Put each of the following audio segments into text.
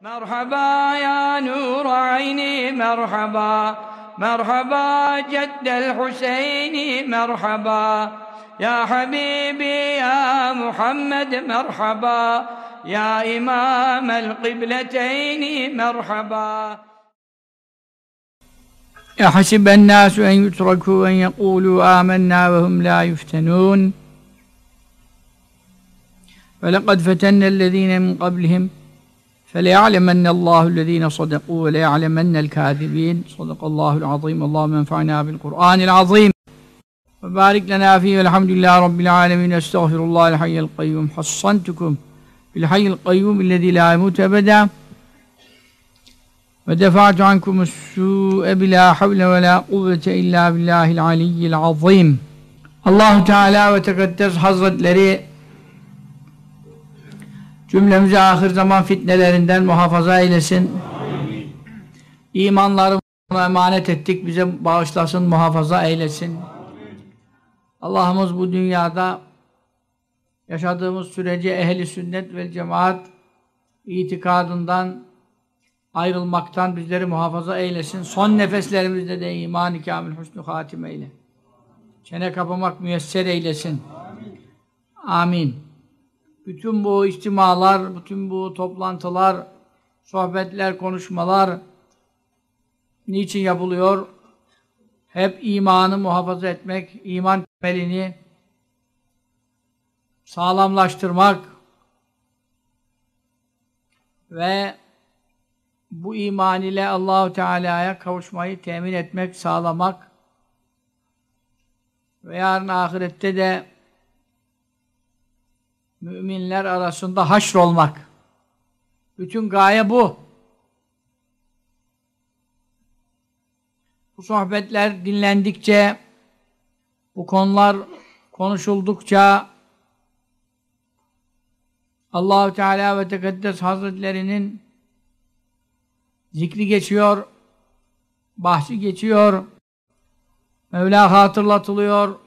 مرحبا يا نور عيني مرحبا. مرحبا جد الحسين مرحبا. يا حبيبي يا محمد مرحبا. يا إمام القبلتين مرحبا. أحسب الناس أن يتركوا أن يقولوا آمنا وهم لا يفتنون. ولقد فتنا الذين من قبلهم فليعلمن الله الذين صدقوا وليعلمن الكاذبين صدق الله العظيم اللهم انفعنا بالقرآن العظيم وبارك لنا فيه والحمد لله رب العالمين استغفر الله الحي القيوم حصنتكم بالحي القيوم الذي لا يموت أبدا ودفعت عنكم السوء بلا حول ولا قوة إلا بالله العلي العظيم الله Teala ve Tekaddes Hazretleri cümlemizi ahir zaman fitnelerinden muhafaza eylesin. İmanlarımızı emanet ettik, bize bağışlasın, muhafaza eylesin. Allah'ımız bu dünyada yaşadığımız sürece ehli sünnet ve cemaat itikadından ayrılmaktan bizleri muhafaza eylesin. Son nefeslerimizde de iman-ı kamil husnü hatim eyle. Çene kapamak müyesser eylesin. Amin. Bütün bu içtimalar, bütün bu toplantılar, sohbetler, konuşmalar niçin yapılıyor? Hep imanı muhafaza etmek, iman temelini sağlamlaştırmak ve bu iman ile Allahu Teala'ya kavuşmayı temin etmek, sağlamak ve yarın ahirette de müminler arasında haşr olmak. Bütün gaye bu. Bu sohbetler dinlendikçe, bu konular konuşuldukça Allahu Teala ve Tekaddes Hazretlerinin zikri geçiyor, bahsi geçiyor, Mevla hatırlatılıyor,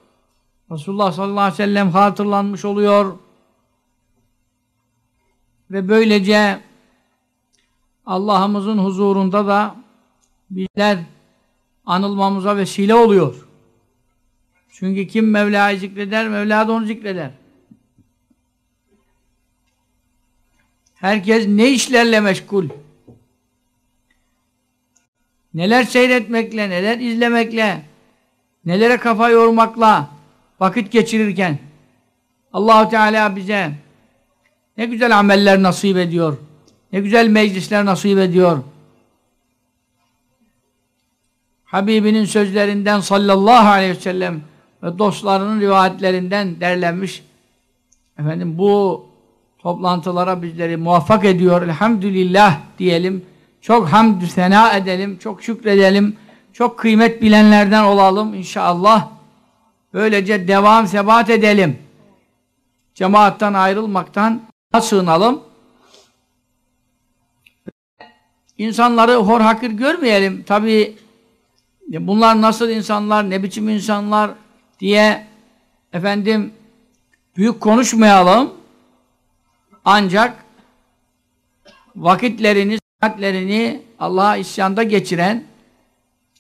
Resulullah sallallahu aleyhi ve sellem hatırlanmış oluyor ve böylece Allah'ımızın huzurunda da bizler anılmamıza vesile oluyor. Çünkü kim Mevla'yı zikreder, Mevla da onu zikreder. Herkes ne işlerle meşgul? Neler seyretmekle, neler izlemekle, nelere kafa yormakla vakit geçirirken Allahu Teala bize ne güzel ameller nasip ediyor. Ne güzel meclisler nasip ediyor. Habibinin sözlerinden sallallahu aleyhi ve sellem ve dostlarının rivayetlerinden derlenmiş efendim bu toplantılara bizleri muvaffak ediyor. Elhamdülillah diyelim. Çok hamdü sena edelim. Çok şükredelim. Çok kıymet bilenlerden olalım inşallah. Böylece devam sebat edelim. Cemaattan ayrılmaktan sığınalım. İnsanları hor hakir görmeyelim. Tabi bunlar nasıl insanlar, ne biçim insanlar diye efendim büyük konuşmayalım. Ancak vakitlerini, saatlerini Allah'a isyanda geçiren,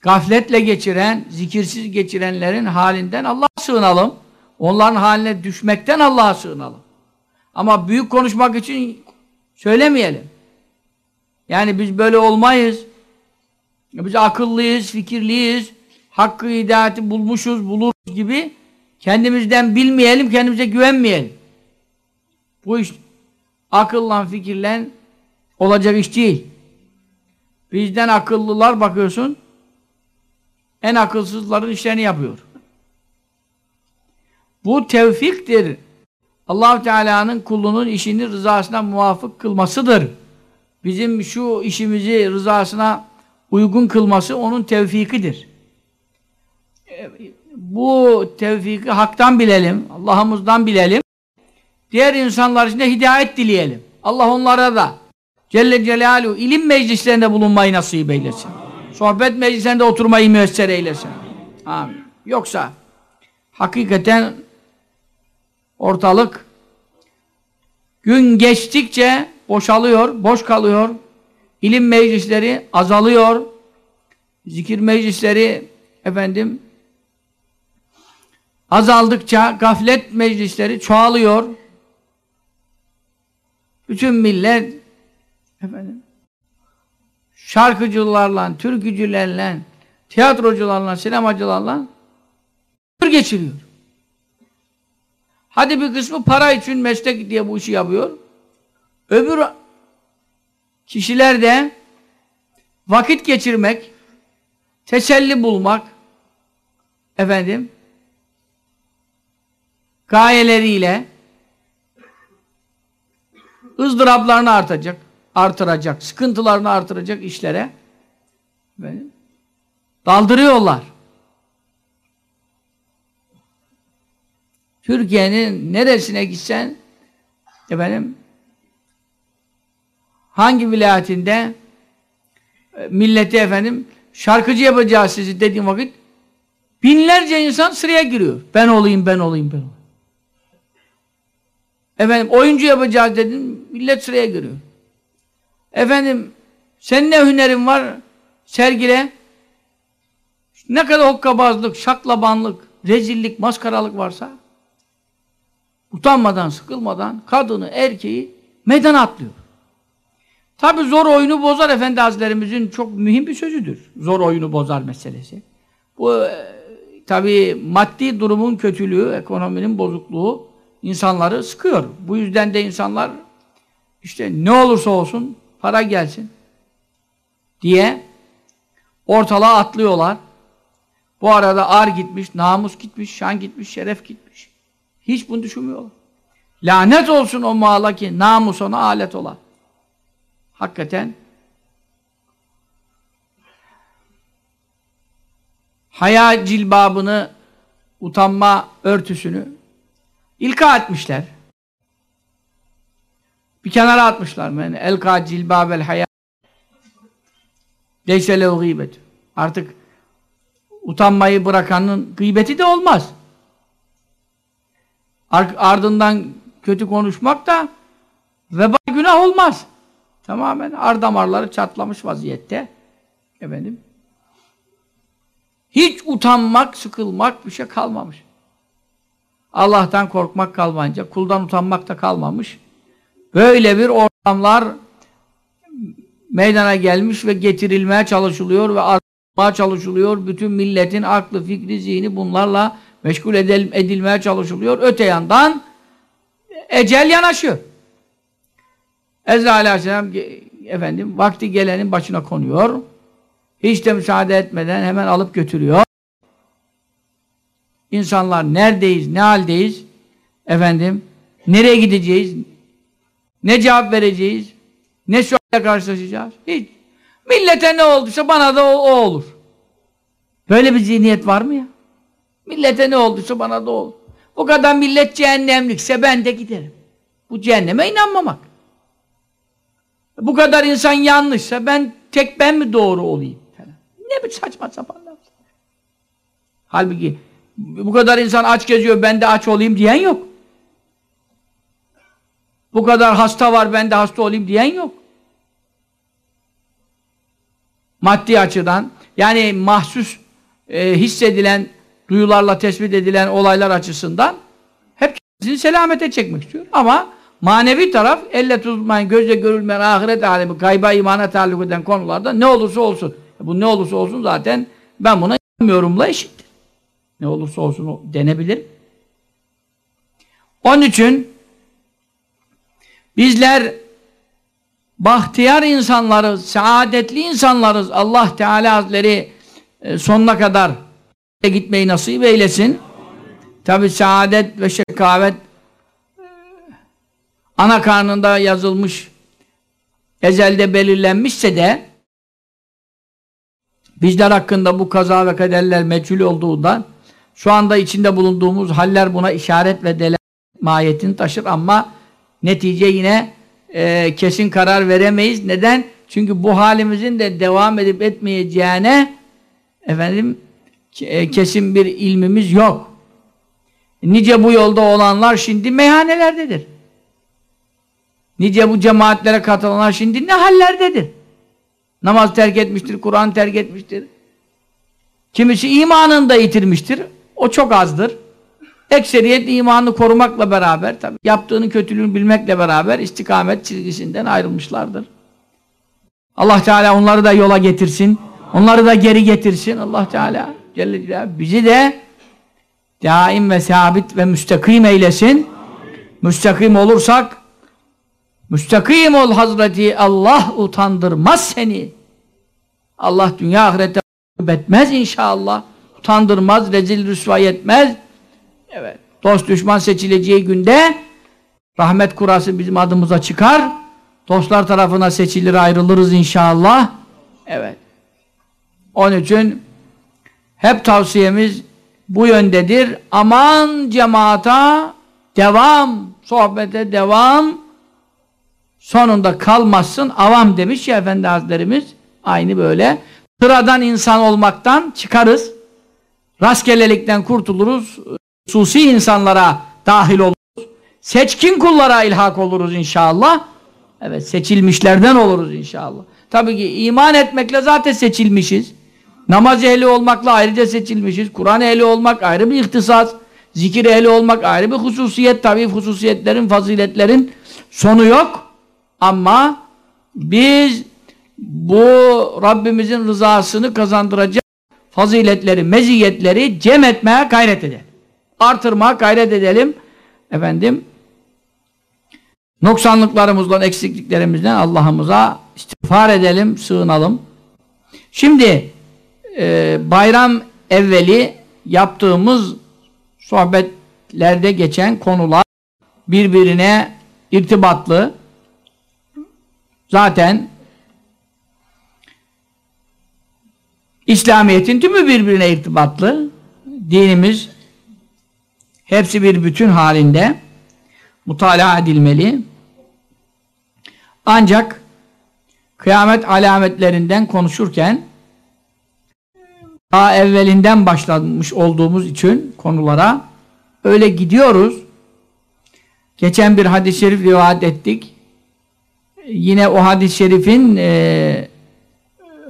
gafletle geçiren, zikirsiz geçirenlerin halinden Allah'a sığınalım. Onların haline düşmekten Allah'a sığınalım. Ama büyük konuşmak için söylemeyelim. Yani biz böyle olmayız. Biz akıllıyız, fikirliyiz, hakkı hidayeti bulmuşuz, buluruz gibi kendimizden bilmeyelim, kendimize güvenmeyelim. Bu iş akılla, fikirle olacak iş değil. Bizden akıllılar bakıyorsun, en akılsızların işlerini yapıyor. Bu tevfiktir. Allah Teala'nın kulunun işini rızasına muvafık kılmasıdır. Bizim şu işimizi rızasına uygun kılması onun tevfikidir. Bu tevfiki haktan bilelim, Allah'ımızdan bilelim. Diğer insanlar için de hidayet dileyelim. Allah onlara da Celle Celaluhu ilim meclislerinde bulunmayı nasip eylesin. Sohbet meclislerinde oturmayı müessir eylesin. Amin. Yoksa hakikaten ortalık gün geçtikçe boşalıyor, boş kalıyor. ilim meclisleri azalıyor. Zikir meclisleri efendim azaldıkça gaflet meclisleri çoğalıyor. Bütün millet efendim şarkıcılarla, türkücülerle, tiyatrocularla, sinemacılarla geçiriyor. Hadi bir kısmı para için meslek diye bu işi yapıyor. Öbür kişiler de vakit geçirmek, teselli bulmak, efendim, gayeleriyle ızdıraplarını artacak, artıracak, sıkıntılarını artıracak işlere efendim, daldırıyorlar. Türkiye'nin neresine gitsen efendim hangi vilayetinde e, milleti efendim şarkıcı yapacağız sizi dediğim vakit binlerce insan sıraya giriyor. Ben olayım, ben olayım, ben olayım. Efendim oyuncu yapacağız dedim, millet sıraya giriyor. Efendim sen ne hünerin var? Sergile. Ne kadar hokkabazlık, şaklabanlık, rezillik, maskaralık varsa utanmadan, sıkılmadan kadını, erkeği meydana atlıyor. Tabi zor oyunu bozar Efendi Hazretlerimizin çok mühim bir sözüdür. Zor oyunu bozar meselesi. Bu e, tabi maddi durumun kötülüğü, ekonominin bozukluğu insanları sıkıyor. Bu yüzden de insanlar işte ne olursa olsun para gelsin diye ortalığa atlıyorlar. Bu arada ar gitmiş, namus gitmiş, şan gitmiş, şeref gitmiş. Hiç bunu düşünmüyorlar. Lanet olsun o mala ki namus ona alet ola. Hakikaten haya cilbabını utanma örtüsünü ilka etmişler. Bir kenara atmışlar. Yani elka cilbabel haya leyse lehu gıybet. Artık utanmayı bırakanın gıybeti de olmaz. Ardından kötü konuşmak da veba günah olmaz. Tamamen ar damarları çatlamış vaziyette. Efendim. Hiç utanmak, sıkılmak bir şey kalmamış. Allah'tan korkmak kalmayınca, kuldan utanmak da kalmamış. Böyle bir ortamlar meydana gelmiş ve getirilmeye çalışılıyor ve artmaya çalışılıyor. Bütün milletin aklı, fikri, zihni bunlarla meşgul edilmeye çalışılıyor. Öte yandan ecel yanaşıyor. Ezra aleyhisselam efendim vakti gelenin başına konuyor. Hiç de müsaade etmeden hemen alıp götürüyor. İnsanlar neredeyiz, ne haldeyiz? Efendim, nereye gideceğiz? Ne cevap vereceğiz? Ne suayla karşılaşacağız? Hiç. Millete ne olduysa bana da o, o olur. Böyle bir zihniyet var mı ya? Millete ne olduysa bana da olur. Bu kadar millet cehennemlikse ben de giderim. Bu cehenneme inanmamak. Bu kadar insan yanlışsa ben tek ben mi doğru olayım? Ne bir saçma sapan. Halbuki bu kadar insan aç geziyor ben de aç olayım diyen yok. Bu kadar hasta var ben de hasta olayım diyen yok. Maddi açıdan yani mahsus e, hissedilen duyularla tespit edilen olaylar açısından hep kendisini selamete çekmek istiyor. Ama manevi taraf elle tutulmayan, gözle görülmeyen ahiret alemi, kayba imana taalluk eden konularda ne olursa olsun. Bu ne olursa olsun zaten ben buna inanmıyorumla eşittir. Ne olursa olsun denebilir. Onun için bizler bahtiyar insanlarız, saadetli insanlarız. Allah Teala Hazretleri e, sonuna kadar gitmeyi nasip eylesin. Tabi saadet ve şekavet ana karnında yazılmış ezelde belirlenmişse de bizler hakkında bu kaza ve kaderler meçhul olduğundan şu anda içinde bulunduğumuz haller buna işaret ve delalet mahiyetini taşır ama netice yine e, kesin karar veremeyiz. Neden? Çünkü bu halimizin de devam edip etmeyeceğine efendim e, kesin bir ilmimiz yok. Nice bu yolda olanlar şimdi meyhanelerdedir. Nice bu cemaatlere katılanlar şimdi ne hallerdedir. Namaz terk etmiştir, Kur'an terk etmiştir. Kimisi imanını da yitirmiştir. O çok azdır. Ekseriyet imanını korumakla beraber tabi yaptığının kötülüğünü bilmekle beraber istikamet çizgisinden ayrılmışlardır. Allah Teala onları da yola getirsin. Onları da geri getirsin. Allah Teala Celle Celaluhu bizi de daim ve sabit ve müstakim eylesin. Müstakim olursak müstakim ol Hazreti Allah utandırmaz seni. Allah dünya ahirette etmez inşallah. Utandırmaz, rezil rüsvay etmez. Evet. Dost düşman seçileceği günde rahmet kurası bizim adımıza çıkar. Dostlar tarafına seçilir ayrılırız inşallah. Evet. Onun için hep tavsiyemiz bu yöndedir. Aman cemaata devam, sohbete devam. Sonunda kalmazsın avam demiş ya Efendi Hazretlerimiz. Aynı böyle. Sıradan insan olmaktan çıkarız. Rastgelelikten kurtuluruz. Susi insanlara dahil oluruz. Seçkin kullara ilhak oluruz inşallah. Evet seçilmişlerden oluruz inşallah. Tabii ki iman etmekle zaten seçilmişiz. Namaz ehli olmakla ayrıca seçilmişiz. Kur'an ehli olmak ayrı bir ihtisas. Zikir ehli olmak ayrı bir hususiyet. Tabii hususiyetlerin, faziletlerin sonu yok. Ama biz bu Rabbimizin rızasını kazandıracak faziletleri, meziyetleri cem etmeye gayret edelim. Artırmaya gayret edelim. Efendim noksanlıklarımızdan, eksikliklerimizden Allah'ımıza istiğfar edelim, sığınalım. Şimdi e, bayram evveli yaptığımız sohbetlerde geçen konular birbirine irtibatlı. Zaten İslamiyet'in tümü birbirine irtibatlı. Dinimiz hepsi bir bütün halinde mutalaa edilmeli. Ancak kıyamet alametlerinden konuşurken daha evvelinden başlamış olduğumuz için konulara öyle gidiyoruz. Geçen bir hadis-i şerif rivayet ettik. Yine o hadis-i şerifin e,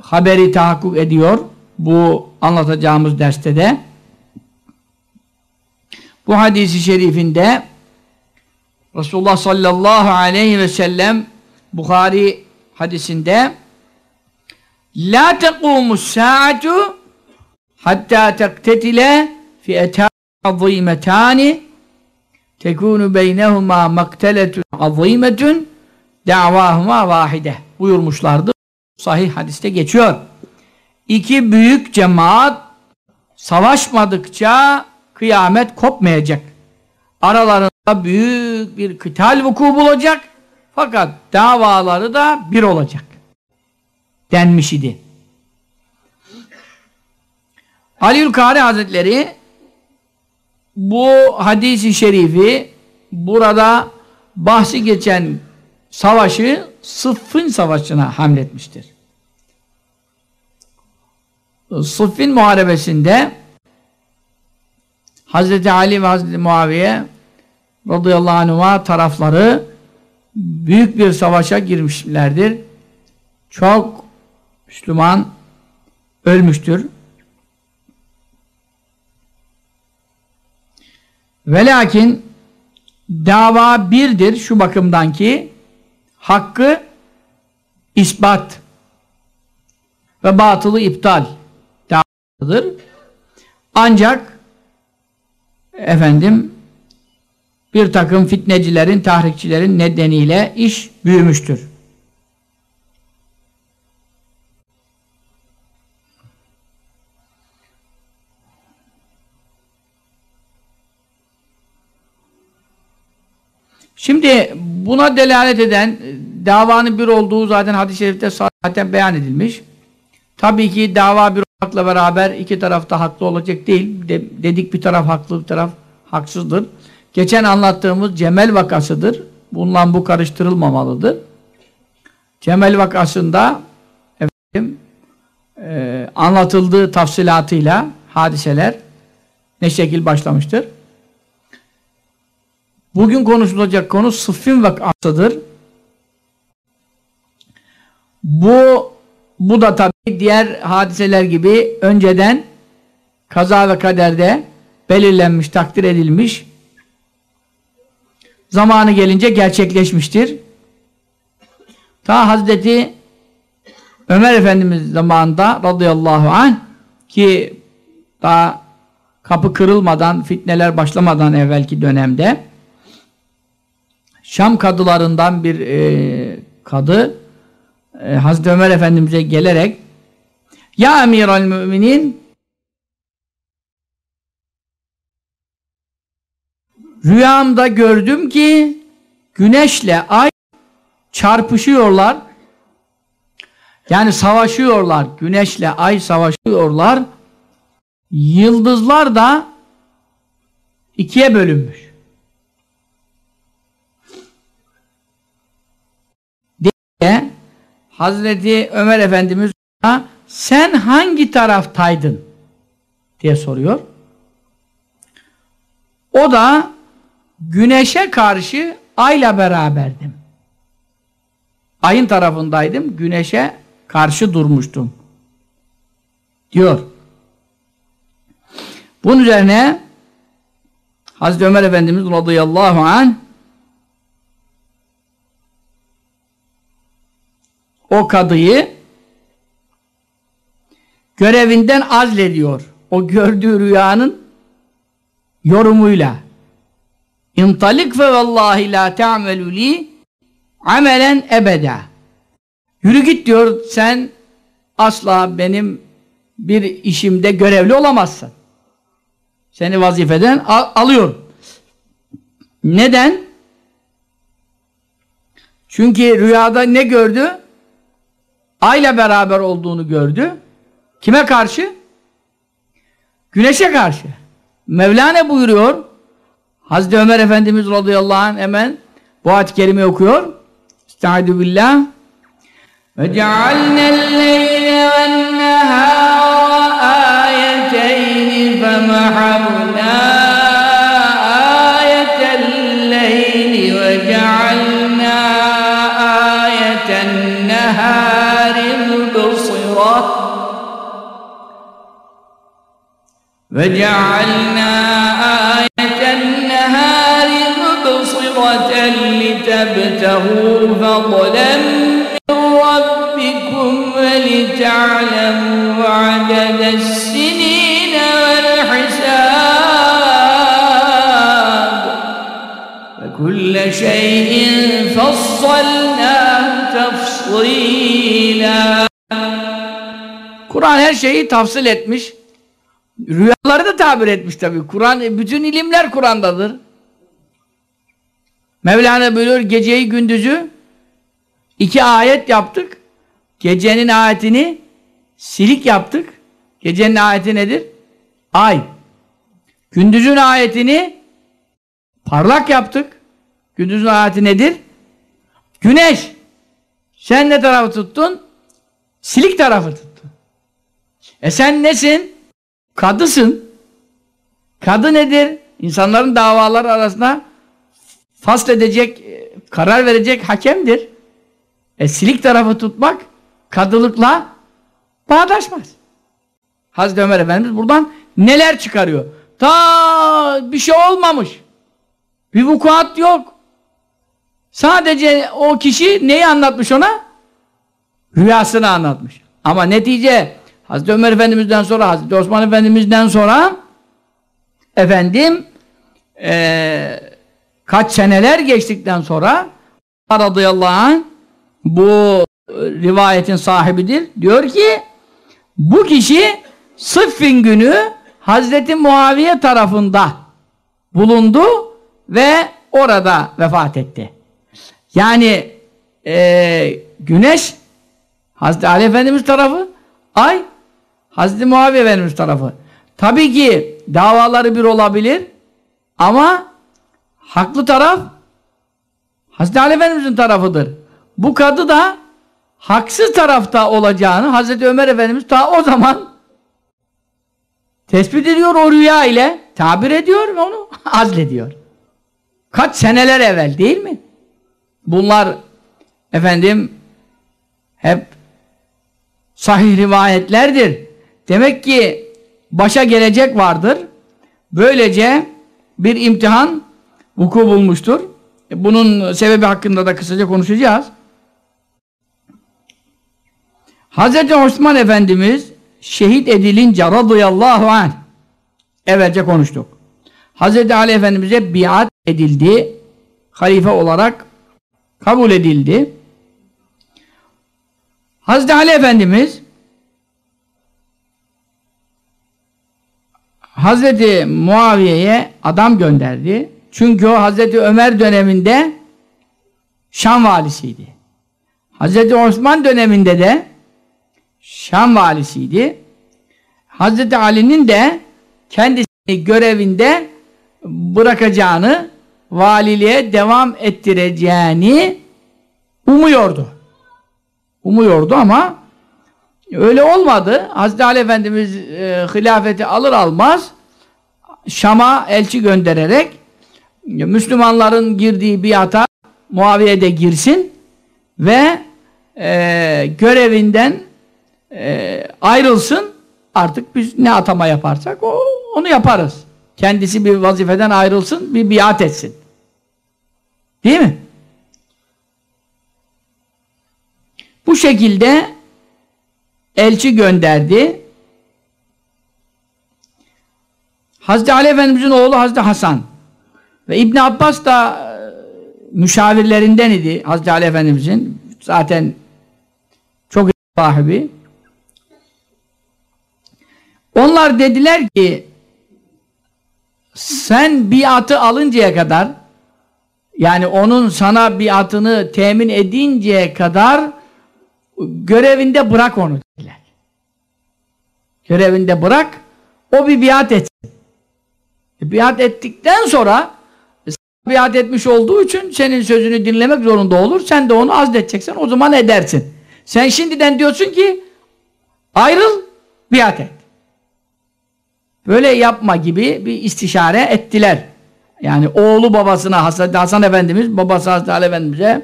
haberi tahakkuk ediyor. Bu anlatacağımız derste de. Bu hadisi şerifinde Resulullah sallallahu aleyhi ve sellem Bukhari hadisinde La tequmus saatu hatta tektetile fi etan azimetani tekunu beynehuma makteletun azimetun da'vahuma vahide buyurmuşlardı. Sahih hadiste geçiyor. İki büyük cemaat savaşmadıkça kıyamet kopmayacak. Aralarında büyük bir kıtal vuku bulacak. Fakat davaları da bir olacak. Denmiş idi. Ali Kari Hazretleri bu hadisi şerifi burada bahsi geçen savaşı Sıffın Savaşı'na hamletmiştir. Sıffin Muharebesi'nde Hazreti Ali ve Hazreti Muaviye radıyallahu anhuma tarafları büyük bir savaşa girmişlerdir. Çok Müslüman ölmüştür. Ve lakin dava birdir şu bakımdan ki hakkı ispat ve batılı iptal davadır. Ancak efendim bir takım fitnecilerin, tahrikçilerin nedeniyle iş büyümüştür. Şimdi buna delalet eden davanın bir olduğu zaten hadis-i şerifte zaten beyan edilmiş. Tabii ki dava bir olmakla beraber iki taraf da haklı olacak değil. De, dedik bir taraf haklı, bir taraf haksızdır. Geçen anlattığımız Cemel vakasıdır. Bundan bu karıştırılmamalıdır. Cemel vakasında efendim, e, anlatıldığı tafsilatıyla hadiseler ne şekil başlamıştır. Bugün konuşulacak konu Sıffin vakasıdır. Bu bu da tabii diğer hadiseler gibi önceden kaza ve kaderde belirlenmiş, takdir edilmiş. Zamanı gelince gerçekleşmiştir. Ta Hazreti Ömer Efendimiz zamanında radıyallahu anh ki daha kapı kırılmadan, fitneler başlamadan evvelki dönemde Şam kadılarından bir e, kadı e, Hazreti Ömer Efendimiz'e gelerek Ya Emiral Müminin Rüyamda gördüm ki güneşle ay çarpışıyorlar. Yani savaşıyorlar. Güneşle ay savaşıyorlar. Yıldızlar da ikiye bölünmüş. Hazreti Ömer Efendimiz sen hangi taraftaydın diye soruyor. O da güneşe karşı ayla beraberdim. Ayın tarafındaydım, güneşe karşı durmuştum. Diyor. Bunun üzerine Hazreti Ömer Efendimiz radıyallahu anh o kadıyı görevinden azlediyor. O gördüğü rüyanın yorumuyla. İntalik fe vallahi la te'amelu li amelen ebeda. Yürü git diyor sen asla benim bir işimde görevli olamazsın. Seni vazifeden al alıyorum. Neden? Çünkü rüyada ne gördü? Ayla beraber olduğunu gördü. Kime karşı? Güneşe karşı. Mevlana buyuruyor. Hazreti Ömer Efendimiz radıyallahu anh hemen bu ayet-i kerime okuyor. Estaizu billah. Ve cealnel leyle ve nehâra âyeteyni fe وَجَعَلْنَا آيَةَ النَّهَارِ مُبْصِرَةً لِتَبْتَغُوا فَضْلًا مِّن رَّبِّكُمْ وَلِتَعْلَمُوا عَدَدَ السِّنِينَ وَالْحِسَابَ وَكُلَّ شَيْءٍ فَصَّلْنَاهُ تَفْصِيلًا Kur'an her şeyi tafsil etmiş. Rüyaları da tabir etmiş tabi. Kur'an, bütün ilimler Kur'an'dadır. Mevlana buyuruyor geceyi gündüzü iki ayet yaptık. Gecenin ayetini silik yaptık. Gecenin ayeti nedir? Ay. Gündüzün ayetini parlak yaptık. Gündüzün ayeti nedir? Güneş. Sen ne tarafı tuttun? Silik tarafı tuttun. E sen nesin? Kadısın. Kadı nedir? İnsanların davaları arasında fasledecek, e, karar verecek hakemdir. E silik tarafı tutmak kadılıkla bağdaşmaz. Hazreti Ömer Efendimiz buradan neler çıkarıyor? Ta bir şey olmamış. Bir vukuat yok. Sadece o kişi neyi anlatmış ona? Rüyasını anlatmış. Ama netice Hazreti Ömer Efendimiz'den sonra, Hazreti Osman Efendimiz'den sonra efendim ee, kaç seneler geçtikten sonra radıyallahu anh bu rivayetin sahibidir. Diyor ki bu kişi Sıffin günü Hazreti Muaviye tarafında bulundu ve orada vefat etti. Yani e, güneş Hazreti Ali Efendimiz tarafı ay Hazreti Muaviye Efendimiz tarafı. Tabii ki davaları bir olabilir ama haklı taraf Hazreti Ali Efendimiz'in tarafıdır. Bu kadı da haksız tarafta olacağını Hazreti Ömer Efendimiz ta o zaman tespit ediyor o rüya ile tabir ediyor ve onu azlediyor. Kaç seneler evvel değil mi? Bunlar efendim hep sahih rivayetlerdir. Demek ki başa gelecek vardır. Böylece bir imtihan vuku bulmuştur. Bunun sebebi hakkında da kısaca konuşacağız. Hz. Osman Efendimiz şehit edilince radıyallahu anh evvelce konuştuk. Hz. Ali Efendimiz'e biat edildi. Halife olarak kabul edildi. Hz. Ali Efendimiz Hazreti Muaviye'ye adam gönderdi. Çünkü o Hazreti Ömer döneminde Şam valisiydi. Hazreti Osman döneminde de Şam valisiydi. Hazreti Ali'nin de kendisini görevinde bırakacağını, valiliğe devam ettireceğini umuyordu. Umuyordu ama öyle olmadı. Hazreti Ali Efendimiz e, hilafeti alır almaz Şam'a elçi göndererek Müslümanların girdiği biata Muaviye de girsin ve e, görevinden e, ayrılsın artık biz ne atama yaparsak o, onu yaparız. Kendisi bir vazifeden ayrılsın, bir biat etsin. Değil mi? Bu şekilde elçi gönderdi. Hazreti Ali Efendimiz'in oğlu Hazreti Hasan ve İbn Abbas da e, müşavirlerinden idi Hazreti Ali Efendimiz'in. Zaten çok sahibi. Onlar dediler ki sen biatı alıncaya kadar yani onun sana biatını temin edinceye kadar görevinde bırak onu dediler. Görevinde bırak o bir biat etsin. E, biat ettikten sonra e, biat etmiş olduğu için senin sözünü dinlemek zorunda olur. Sen de onu azledeceksen o zaman edersin. Sen şimdiden diyorsun ki ayrıl biat et. Böyle yapma gibi bir istişare ettiler. Yani oğlu babasına Hasan, Hasan Efendimiz, babası Hazreti Efendimiz'e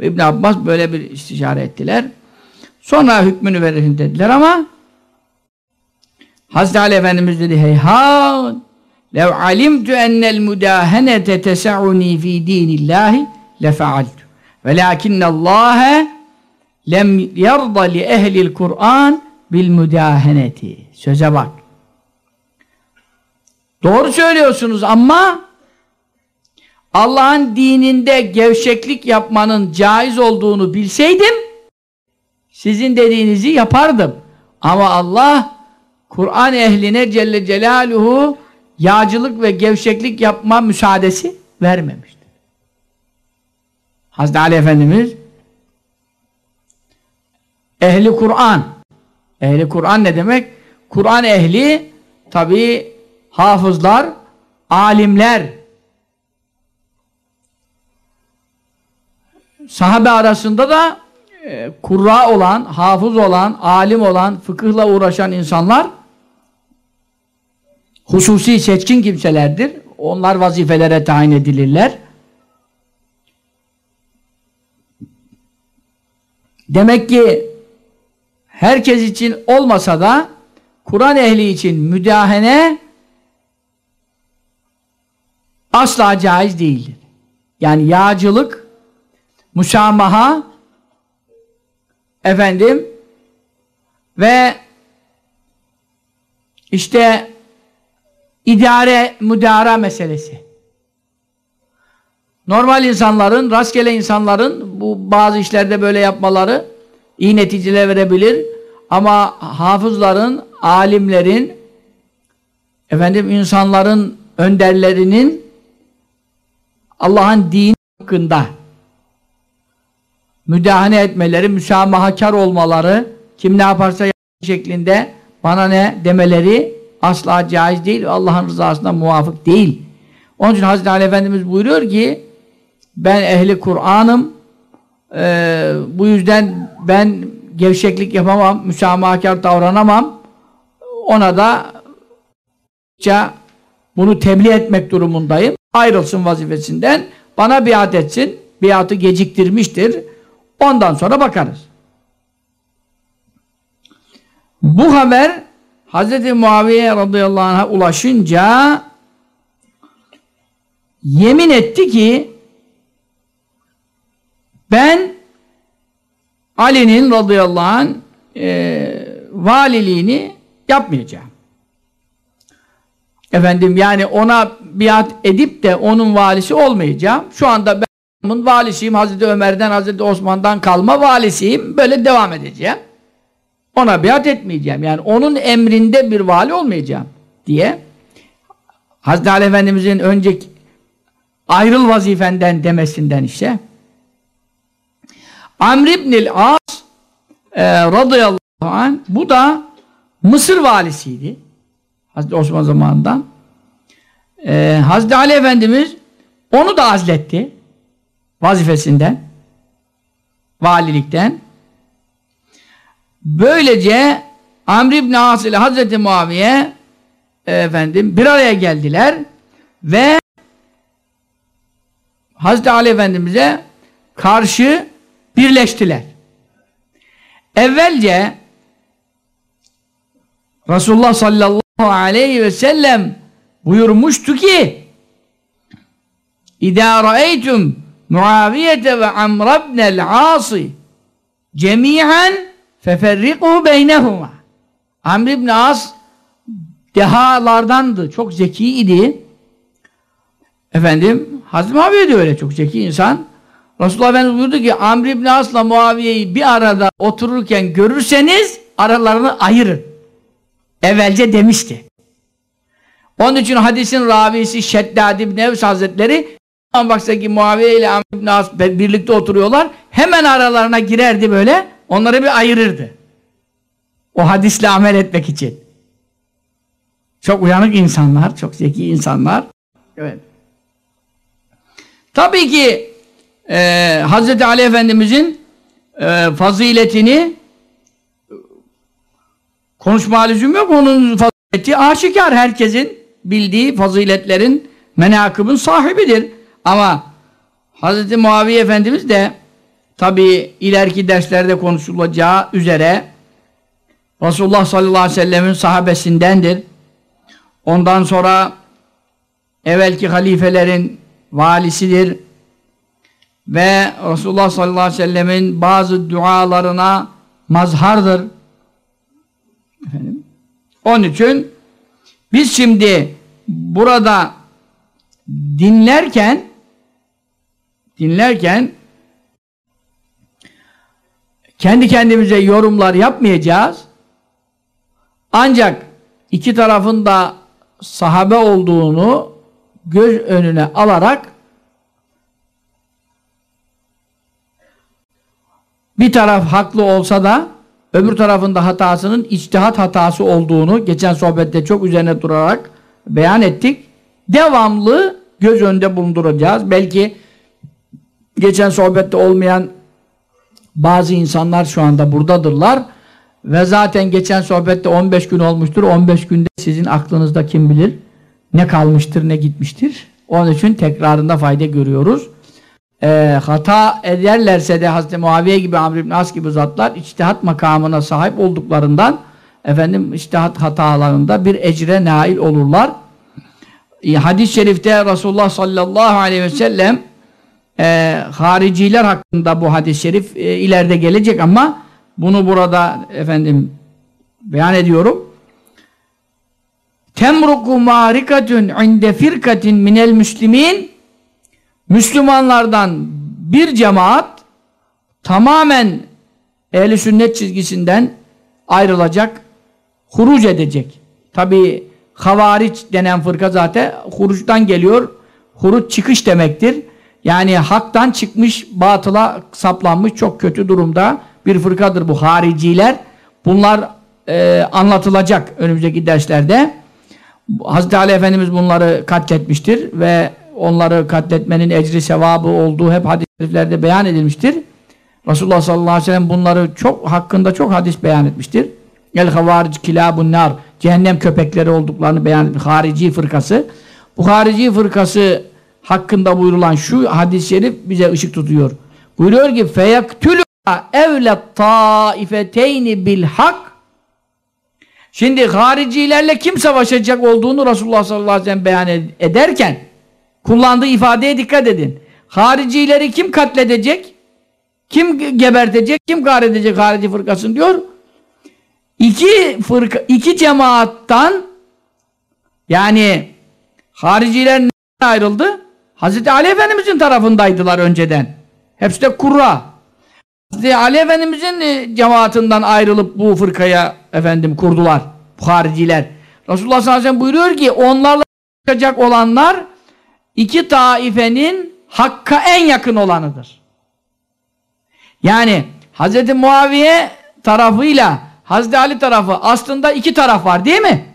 İbn Abbas böyle bir istişare ettiler. Sonra hükmünü verin dediler ama Hazreti Ali Efendimiz dedi heyhat lev alimtu ennel mudahenete tesa'uni fi dinillahi lefealtu velakinnallâhe lem yarda li ehlil Kur'an bil mudaheneti. Söze bak. Doğru söylüyorsunuz ama Allah'ın dininde gevşeklik yapmanın caiz olduğunu bilseydim sizin dediğinizi yapardım. Ama Allah Kur'an ehline Celle Celaluhu yağcılık ve gevşeklik yapma müsaadesi vermemiştir. Hazreti Ali Efendimiz ehli Kur'an ehli Kur'an ne demek? Kur'an ehli tabi hafızlar, alimler, sahabe arasında da e, kurra olan, hafız olan, alim olan, fıkıhla uğraşan insanlar hususi seçkin kimselerdir. Onlar vazifelere tayin edilirler. Demek ki herkes için olmasa da Kur'an ehli için müdahene asla caiz değildir. Yani yağcılık, musamaha efendim ve işte idare, müdara meselesi. Normal insanların, rastgele insanların bu bazı işlerde böyle yapmaları iyi neticeler verebilir. Ama hafızların, alimlerin, efendim insanların önderlerinin Allah'ın dini hakkında müdahale etmeleri, müsamahakar olmaları, kim ne yaparsa şeklinde bana ne demeleri asla caiz değil. Allah'ın rızasına muvafık değil. Onun için Hazreti Ali Efendimiz buyuruyor ki ben ehli Kur'an'ım ee, bu yüzden ben gevşeklik yapamam, müsamahakar davranamam. Ona da bunu tebliğ etmek durumundayım ayrılsın vazifesinden, bana biat etsin, biatı geciktirmiştir, ondan sonra bakarız. Bu haber Hz. Muaviye radıyallahu anh'a ulaşınca yemin etti ki ben Ali'nin radıyallahu anh e, valiliğini yapmayacağım. Efendim yani ona biat edip de onun valisi olmayacağım. Şu anda ben valisiyim. Hazreti Ömer'den, Hazreti Osman'dan kalma valisiyim. Böyle devam edeceğim. Ona biat etmeyeceğim. Yani onun emrinde bir vali olmayacağım diye Hazreti Ali Efendimizin önceki ayrıl vazifenden demesinden işte Amr ibnil As e, radıyallahu anh bu da Mısır valisiydi. Hazreti Osman zamanından. E, Hazreti Ali Efendimiz onu da azletti. Vazifesinden. Valilikten. Böylece Amr ibn As ile Hazreti Muaviye efendim bir araya geldiler ve Hazreti Ali Efendimiz'e karşı birleştiler. Evvelce Resulullah sallallahu aleyhi ve sellem buyurmuştu ki İzâ ra'eytum Muaviyete ve Amr ibnel Asi cemiyen feferrikû beynehuma Amr ibn As dehalardandı. Çok zeki idi. Efendim Hazreti Muaviye de öyle çok zeki insan. Resulullah Efendimiz buyurdu ki Amr ibn As'la Muaviye'yi bir arada otururken görürseniz aralarını ayırın. Evvelce demişti. Onun için hadisin ravisi Şeddad ibn Evs Hazretleri baksa ki Muaviye ile Amr ibn As birlikte oturuyorlar. Hemen aralarına girerdi böyle. Onları bir ayırırdı. O hadisle amel etmek için. Çok uyanık insanlar, çok zeki insanlar. Evet. Tabii ki e, Hz. Ali Efendimizin e, faziletini konuşma lüzum yok. Onun fazileti aşikar. Herkesin bildiği faziletlerin menakıbın sahibidir. Ama Hz. Muaviye Efendimiz de tabii ileriki derslerde konuşulacağı üzere Resulullah sallallahu aleyhi ve sellemin sahabesindendir. Ondan sonra evvelki halifelerin valisidir. Ve Resulullah sallallahu aleyhi ve sellemin bazı dualarına mazhardır. Efendim. Onun için biz şimdi burada dinlerken dinlerken kendi kendimize yorumlar yapmayacağız. Ancak iki tarafın da sahabe olduğunu göz önüne alarak bir taraf haklı olsa da öbür tarafında hatasının içtihat hatası olduğunu geçen sohbette çok üzerine durarak beyan ettik. Devamlı göz önünde bulunduracağız. Belki geçen sohbette olmayan bazı insanlar şu anda buradadırlar. Ve zaten geçen sohbette 15 gün olmuştur. 15 günde sizin aklınızda kim bilir ne kalmıştır ne gitmiştir. Onun için tekrarında fayda görüyoruz. Ee, hata ederlerse de Hazreti Muaviye gibi Amr ibn As gibi zatlar içtihat makamına sahip olduklarından efendim içtihat hatalarında bir ecre nail olurlar. Ee, Hadis-i şerifte Resulullah sallallahu aleyhi ve sellem e, hariciler hakkında bu hadis-i şerif e, ileride gelecek ama bunu burada efendim beyan ediyorum. Temruku marikatun inde firkatin minel müslimin Müslümanlardan bir cemaat tamamen ehli sünnet çizgisinden ayrılacak, huruc edecek. Tabi havariç denen fırka zaten huruçtan geliyor. Huruç çıkış demektir. Yani haktan çıkmış, batıla saplanmış çok kötü durumda bir fırkadır bu hariciler. Bunlar e, anlatılacak önümüzdeki derslerde. Hazreti Ali Efendimiz bunları katletmiştir ve onları katletmenin ecri sevabı olduğu hep hadislerde beyan edilmiştir. Resulullah sallallahu aleyhi ve sellem bunları çok hakkında çok hadis beyan etmiştir. El havaric kilabun nar cehennem köpekleri olduklarını beyan etmiş. Harici fırkası. Bu harici fırkası hakkında buyurulan şu hadis-i şerif bize ışık tutuyor. Buyuruyor ki feyaktülü evlet taifeteyni bil hak Şimdi haricilerle kim savaşacak olduğunu Resulullah sallallahu aleyhi ve sellem beyan ederken kullandığı ifadeye dikkat edin. Haricileri kim katledecek? Kim gebertecek? Kim kahredecek harici fırkasını diyor. İki fırka, iki cemaattan yani hariciler ayrıldı? Hazreti Ali Efendimizin tarafındaydılar önceden. Hepsi de kurra. Hazreti Ali Efendimizin e, cemaatinden ayrılıp bu fırkaya efendim kurdular. Bu hariciler. Resulullah sallallahu aleyhi ve sellem buyuruyor ki onlarla çıkacak olanlar iki taifenin hakka en yakın olanıdır. Yani Hazreti Muaviye tarafıyla Hazreti Ali tarafı aslında iki taraf var değil mi?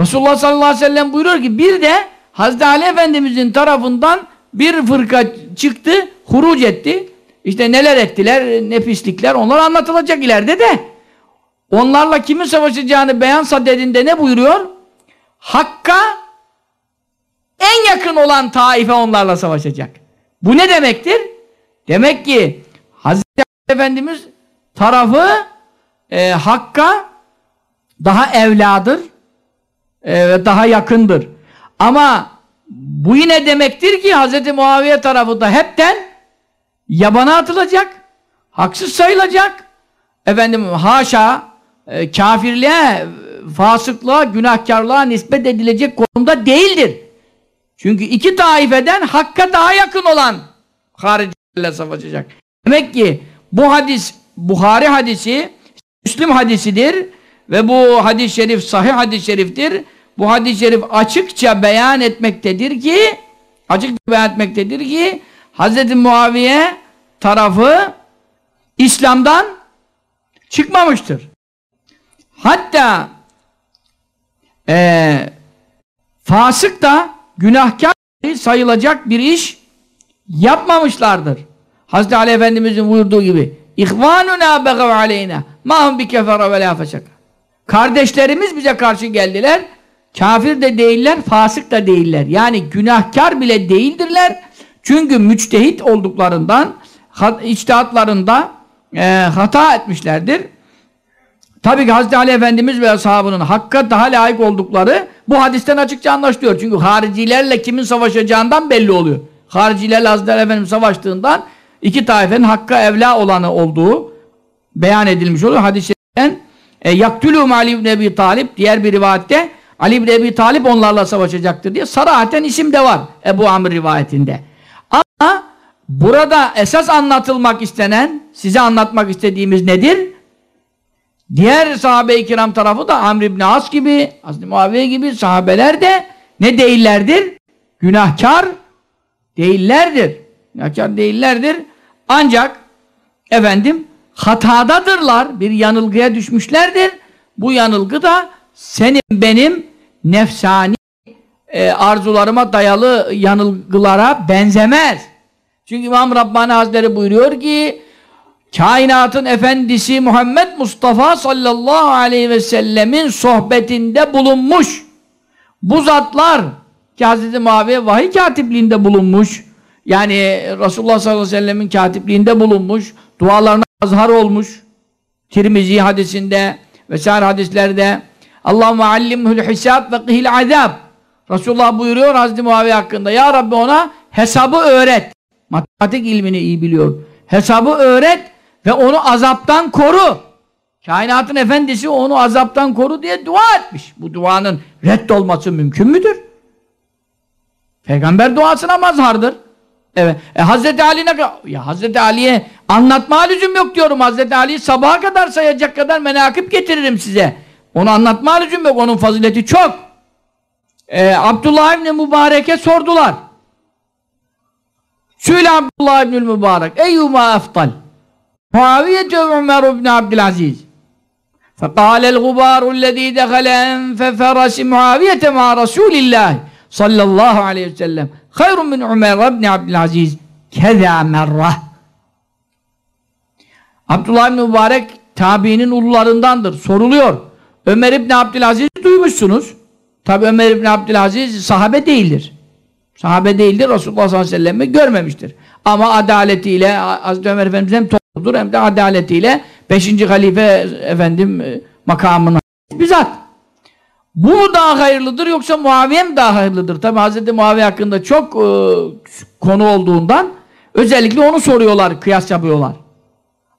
Resulullah sallallahu aleyhi ve sellem buyuruyor ki bir de Hazreti Ali Efendimizin tarafından bir fırka çıktı, huruc etti. İşte neler ettiler, ne pislikler onlar anlatılacak ileride de. Onlarla kimin savaşacağını beyan sadedinde ne buyuruyor? Hakka en yakın olan taife onlarla savaşacak. Bu ne demektir? Demek ki Hazreti Efendimiz tarafı e, Hakk'a daha evladır e, ve daha yakındır. Ama bu yine demektir ki Hazreti Muaviye tarafı da hepten yabana atılacak, haksız sayılacak. Efendim haşa e, kafirliğe, fasıklığa, günahkarlığa nispet edilecek konumda değildir. Çünkü iki taifeden Hakk'a daha yakın olan haricilerle savaşacak. Demek ki bu hadis Buhari hadisi Müslim hadisidir ve bu hadis-i şerif sahih hadis-i şeriftir. Bu hadis-i şerif açıkça beyan etmektedir ki açıkça beyan etmektedir ki Hz. Muaviye tarafı İslam'dan çıkmamıştır. Hatta e, fasık da günahkar sayılacak bir iş yapmamışlardır. Hazreti Ali Efendimizin buyurduğu gibi İhvanuna begav aleyna mahum bi kefere ve la Kardeşlerimiz bize karşı geldiler. Kafir de değiller, fasık da değiller. Yani günahkar bile değildirler. Çünkü müçtehit olduklarından içtihatlarında e, hata etmişlerdir. Tabii ki Hazreti Ali Efendimiz ve ashabının hakka daha layık oldukları bu hadisten açıkça anlaşılıyor. Çünkü haricilerle kimin savaşacağından belli oluyor. Haricilerle Hazreti Ali Efendimiz savaştığından iki taifenin hakka evla olanı olduğu beyan edilmiş oluyor. Hadisten e, yaktülûm Ali ibn Ebi Talip diğer bir rivayette Ali ibn Ebi Talip onlarla savaşacaktır diye sarahaten isim de var Ebu Amr rivayetinde. Ama burada esas anlatılmak istenen, size anlatmak istediğimiz nedir? Diğer sahabe-i kiram tarafı da Amr ibn As gibi, Hazreti Muaviye gibi sahabeler de ne değillerdir? Günahkar değillerdir. Günahkar değillerdir. Ancak efendim hatadadırlar. Bir yanılgıya düşmüşlerdir. Bu yanılgı da senin benim nefsani e, arzularıma dayalı yanılgılara benzemez. Çünkü İmam Rabbani Hazretleri buyuruyor ki kainatın efendisi Muhammed Mustafa sallallahu aleyhi ve sellemin sohbetinde bulunmuş. Bu zatlar ki Hz. Muaviye vahiy katipliğinde bulunmuş. Yani Resulullah sallallahu aleyhi ve sellemin katipliğinde bulunmuş. Dualarına azhar olmuş. Tirmizi hadisinde vesaire hadislerde Allahümme allimhul hisab ve qihil azab Resulullah buyuruyor Hazreti Muaviye hakkında Ya Rabbi ona hesabı öğret. Matematik ilmini iyi biliyor. Hesabı öğret ve onu azaptan koru. Kainatın efendisi onu azaptan koru diye dua etmiş. Bu duanın reddolması mümkün müdür? Peygamber duasına mazhardır. Evet. E, Hazreti Ali ne Ya Hazreti Ali'ye anlatma lüzum yok diyorum. Hazreti Ali'yi sabaha kadar sayacak kadar menakip getiririm size. Onu anlatma lüzum yok. Onun fazileti çok. Ee, Abdullah İbni Mübarek'e sordular. Söyle Abdullah İbni Mübarek. Eyyuma eftal? Muaviye Ömer İbni Abdülaziz. فقال الغبار الذي دخل أنف فرس معاوية مع رسول الله صلى الله عليه وسلم خير من عمر بن عبد العزيز كذا مرة Abdullah İbni Mübarek tabiinin ulularındandır. Soruluyor. Ömer İbni Abdülaziz duymuşsunuz. Tabi Ömer İbni Abdülaziz sahabe değildir. Sahabe değildir. Resulullah sallallahu aleyhi ve sellem'i görmemiştir. Ama adaletiyle Hazreti Ömer Efendimiz hem toplumdur hem de adaletiyle 5. halife efendim e, makamına bizzat Bu mu daha hayırlıdır yoksa Muaviye mi daha hayırlıdır? Tabi Hz. Muaviye hakkında çok e, konu olduğundan özellikle onu soruyorlar, kıyas yapıyorlar.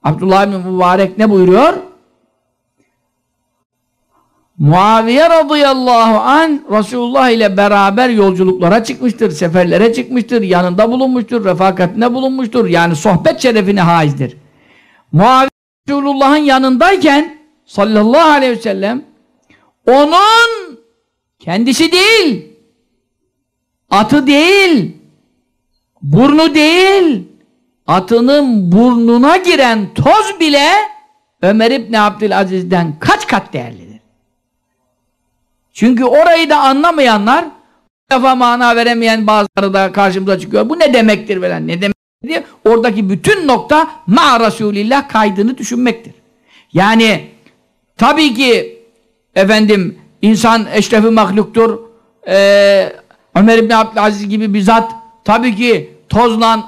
Abdullah bin Mübarek ne buyuruyor? Muaviye radıyallahu an Resulullah ile beraber yolculuklara çıkmıştır, seferlere çıkmıştır, yanında bulunmuştur, refakatine bulunmuştur. Yani sohbet şerefine haizdir. Muaviye Resulullah'ın yanındayken sallallahu aleyhi ve sellem onun kendisi değil, atı değil, burnu değil, atının burnuna giren toz bile Ömer İbni Abdülaziz'den kaç kat değerlidir. Çünkü orayı da anlamayanlar defa mana veremeyen bazıları da karşımıza çıkıyor. Bu ne demektir falan, ne demek diye oradaki bütün nokta ma Resulillah kaydını düşünmektir. Yani tabii ki efendim insan eşrefi mahluktur. Ee, Ömer İbni Abdülaziz gibi bir zat tabii ki tozla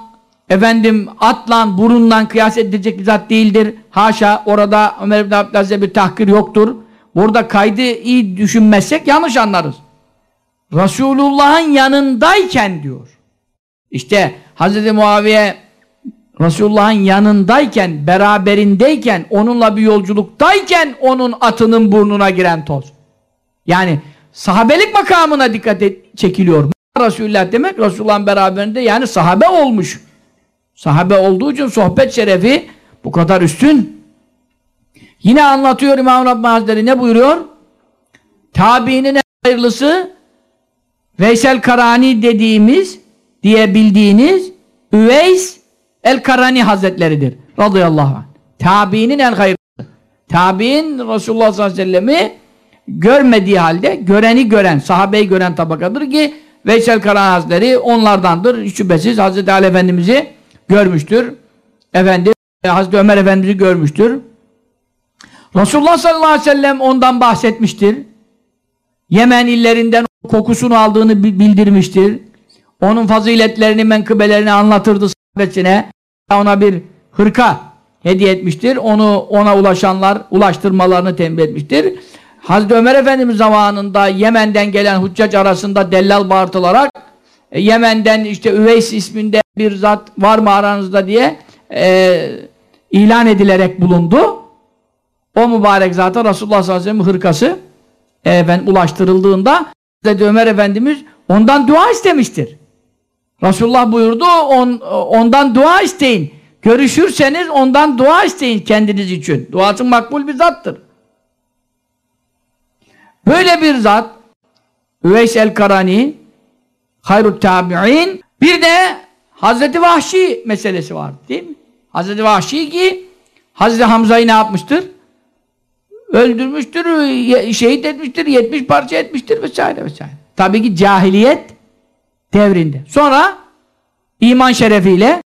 efendim atla burunla kıyas edilecek bir zat değildir. Haşa orada Ömer İbni Abdülaziz'e bir tahkir yoktur. Burada kaydı iyi düşünmezsek yanlış anlarız. Resulullah'ın yanındayken diyor. İşte Hz. Muaviye Resulullah'ın yanındayken, beraberindeyken, onunla bir yolculuktayken onun atının burnuna giren toz. Yani sahabelik makamına dikkat et, çekiliyor. Resulullah demek Resulullah'ın beraberinde yani sahabe olmuş. Sahabe olduğu için sohbet şerefi bu kadar üstün. Yine anlatıyor İmam Rabbani Hazretleri ne buyuruyor? Tabiinin en hayırlısı Veysel Karani dediğimiz diye bildiğiniz Üveys El-Karani Hazretleridir. Radıyallahu anh. Tabiinin en hayırlısı. Tabiin Resulullah sallallahu aleyhi ve sellem'i görmediği halde göreni gören, sahabeyi gören tabakadır ki Veysel Karani Hazretleri onlardandır. Şüphesiz Hazreti Ali Efendimiz'i görmüştür. Efendim Hazreti Ömer Efendimiz'i görmüştür. Resulullah sallallahu aleyhi ve sellem ondan bahsetmiştir. Yemen illerinden kokusunu aldığını bildirmiştir. Onun faziletlerini, menkıbelerini anlatırdı sahabesine. Ona bir hırka hediye etmiştir. Onu ona ulaşanlar ulaştırmalarını tembih etmiştir. Hazreti Ömer Efendimiz zamanında Yemen'den gelen hüccac arasında dellal bağırtılarak e, Yemen'den işte Üveys isminde bir zat var mı aranızda diye e, ilan edilerek bulundu. O mübarek zata Resulullah sallallahu aleyhi ve sellem hırkası efendim, ulaştırıldığında Hazreti Ömer Efendimiz ondan dua istemiştir. Resulullah buyurdu on, ondan dua isteyin. Görüşürseniz ondan dua isteyin kendiniz için. Duası makbul bir zattır. Böyle bir zat Üveys el-Karani Hayrut Tabi'in bir de Hazreti Vahşi meselesi var değil mi? Hazreti Vahşi ki Hazreti Hamza'yı ne yapmıştır? Öldürmüştür, şehit etmiştir, yetmiş parça etmiştir vesaire vesaire. Tabii ki cahiliyet devrinde. Sonra iman şerefiyle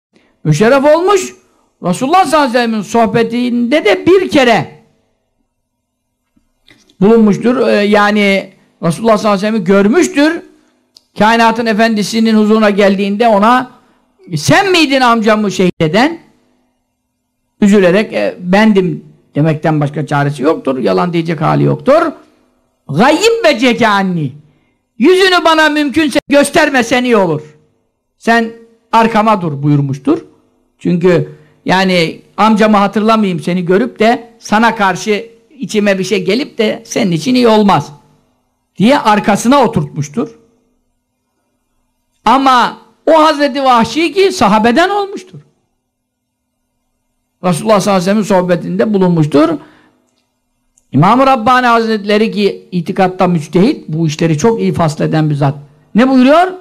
müşerref olmuş. Resulullah sallallahu aleyhi ve sellem'in sohbetinde de bir kere bulunmuştur. Ee, yani Resulullah sallallahu aleyhi ve sellem'i görmüştür. Kainatın efendisinin huzuruna geldiğinde ona sen miydin amcamı şehit eden? Üzülerek e, bendim demekten başka çaresi yoktur. Yalan diyecek hali yoktur. Gayyim ve cekanni. Yüzünü bana mümkünse göstermesen iyi olur. Sen arkama dur buyurmuştur. Çünkü yani amcamı hatırlamayayım seni görüp de sana karşı içime bir şey gelip de senin için iyi olmaz. Diye arkasına oturtmuştur. Ama o Hazreti Vahşi ki sahabeden olmuştur. Resulullah sallallahu aleyhi ve sellem'in sohbetinde bulunmuştur. İmam-ı Rabbani Hazretleri ki itikatta müçtehit, bu işleri çok iyi fasleden bir zat. Ne buyuruyor?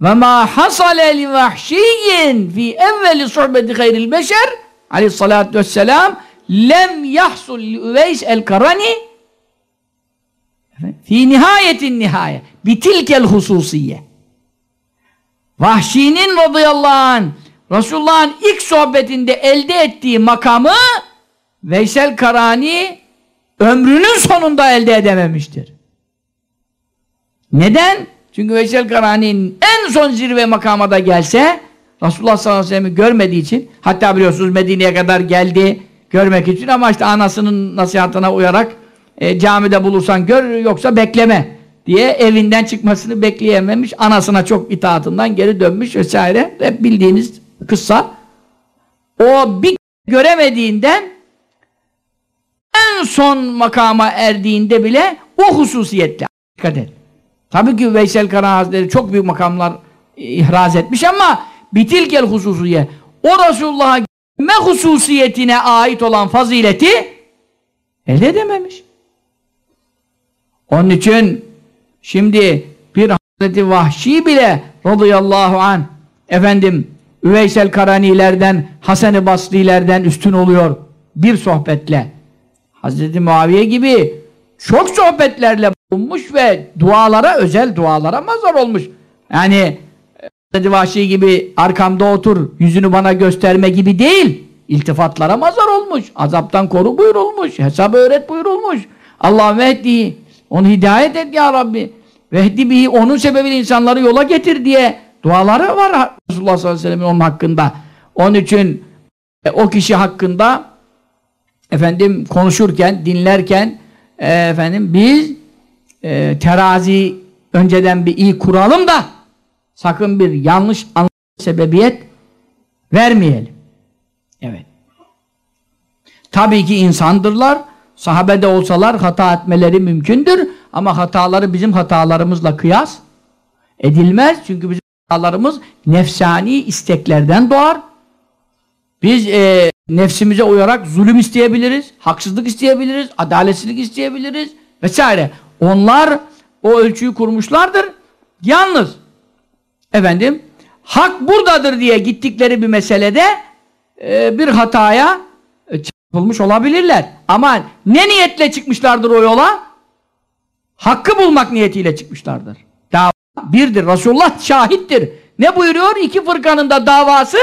Ve ma hasale li vahşiyyin fi evveli sohbeti hayril beşer aleyhissalatü vesselam lem yahsul li üveys el karani fi nihayetin nihaye bitilkel hususiye Vahşinin radıyallahu anh Resulullah'ın ilk sohbetinde elde ettiği makamı Veysel Karani ömrünün sonunda elde edememiştir. Neden? Çünkü Veysel Karani'nin en son zirve makama da gelse Resulullah sallallahu aleyhi ve sellem'i görmediği için hatta biliyorsunuz Medine'ye kadar geldi görmek için ama işte anasının nasihatına uyarak e, camide bulursan gör yoksa bekleme diye evinden çıkmasını bekleyememiş. Anasına çok itaatından geri dönmüş vesaire. Hep bildiğiniz kıssa. O bir göremediğinden en son makama erdiğinde bile o hususiyetle dikkat et. Tabii ki Veysel Kara Hazretleri çok büyük makamlar ihraz etmiş ama bitilkel hususiye o Resulullah'a gelme hususiyetine ait olan fazileti elde edememiş. Onun için şimdi bir Hazreti Vahşi bile radıyallahu an efendim Üveysel Karanilerden Hasan-ı Basri'lerden üstün oluyor bir sohbetle. Hazreti Muaviye gibi çok sohbetlerle bulunmuş ve dualara, özel dualara mazhar olmuş. Yani Hazreti Vahşi gibi arkamda otur, yüzünü bana gösterme gibi değil. İltifatlara mazhar olmuş. Azaptan koru buyurulmuş. Hesabı öğret buyurulmuş. Allah vehdi. Onu hidayet et ya Rabbi. Vehdi bihi. Onun sebebiyle insanları yola getir diye duaları var Resulullah sallallahu aleyhi ve sellem'in onun hakkında. Onun için e, o kişi hakkında efendim konuşurken, dinlerken e, efendim biz e, terazi önceden bir iyi kuralım da sakın bir yanlış sebebiyet vermeyelim. Evet. Tabii ki insandırlar. Sahabede olsalar hata etmeleri mümkündür. Ama hataları bizim hatalarımızla kıyas edilmez. Çünkü bizim hatalarımız nefsani isteklerden doğar. Biz e, nefsimize uyarak zulüm isteyebiliriz, haksızlık isteyebiliriz, adaletsizlik isteyebiliriz vesaire. Onlar o ölçüyü kurmuşlardır. Yalnız efendim hak buradadır diye gittikleri bir meselede e, bir hataya e, çarpılmış olabilirler. Ama ne niyetle çıkmışlardır o yola? Hakkı bulmak niyetiyle çıkmışlardır. Birdir. Resulullah şahittir. Ne buyuruyor? İki fırkanın da davası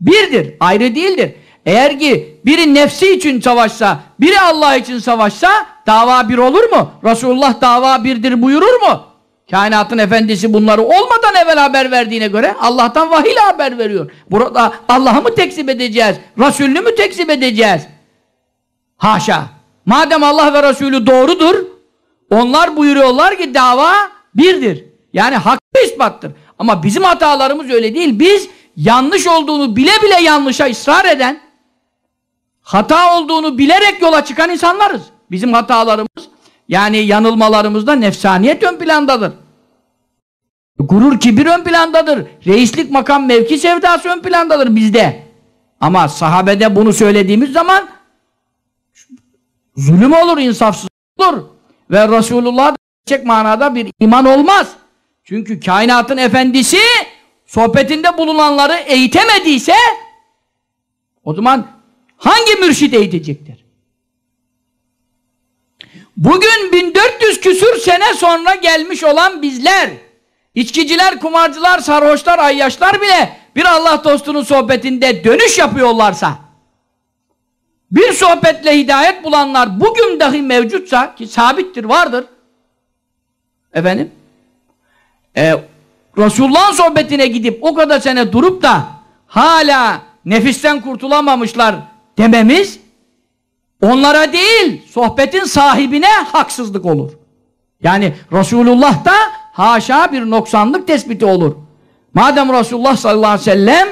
birdir. Ayrı değildir. Eğer ki biri nefsi için savaşsa, biri Allah için savaşsa dava bir olur mu? Resulullah dava birdir buyurur mu? Kainatın efendisi bunları olmadan evvel haber verdiğine göre Allah'tan vahiy haber veriyor. Burada Allah'ı mı tekzip edeceğiz? Resulünü mü tekzip edeceğiz? Haşa. Madem Allah ve Resulü doğrudur, onlar buyuruyorlar ki dava birdir. Yani hakkı ispattır. Ama bizim hatalarımız öyle değil. Biz yanlış olduğunu bile bile yanlışa ısrar eden, hata olduğunu bilerek yola çıkan insanlarız. Bizim hatalarımız, yani yanılmalarımızda nefsaniyet ön plandadır. Gurur, kibir ön plandadır. Reislik, makam, mevki sevdası ön plandadır bizde. Ama sahabede bunu söylediğimiz zaman zulüm olur, insafsız olur. Ve Resulullah gerçek manada bir iman olmaz. Çünkü kainatın efendisi sohbetinde bulunanları eğitemediyse o zaman hangi mürşit eğitecektir? Bugün 1400 küsür sene sonra gelmiş olan bizler içkiciler, kumarcılar, sarhoşlar, ayyaşlar bile bir Allah dostunun sohbetinde dönüş yapıyorlarsa bir sohbetle hidayet bulanlar bugün dahi mevcutsa ki sabittir, vardır efendim e, Resulullah'ın sohbetine gidip o kadar sene durup da hala nefisten kurtulamamışlar dememiz onlara değil sohbetin sahibine haksızlık olur. Yani Resulullah da haşa bir noksanlık tespiti olur. Madem Resulullah sallallahu aleyhi ve sellem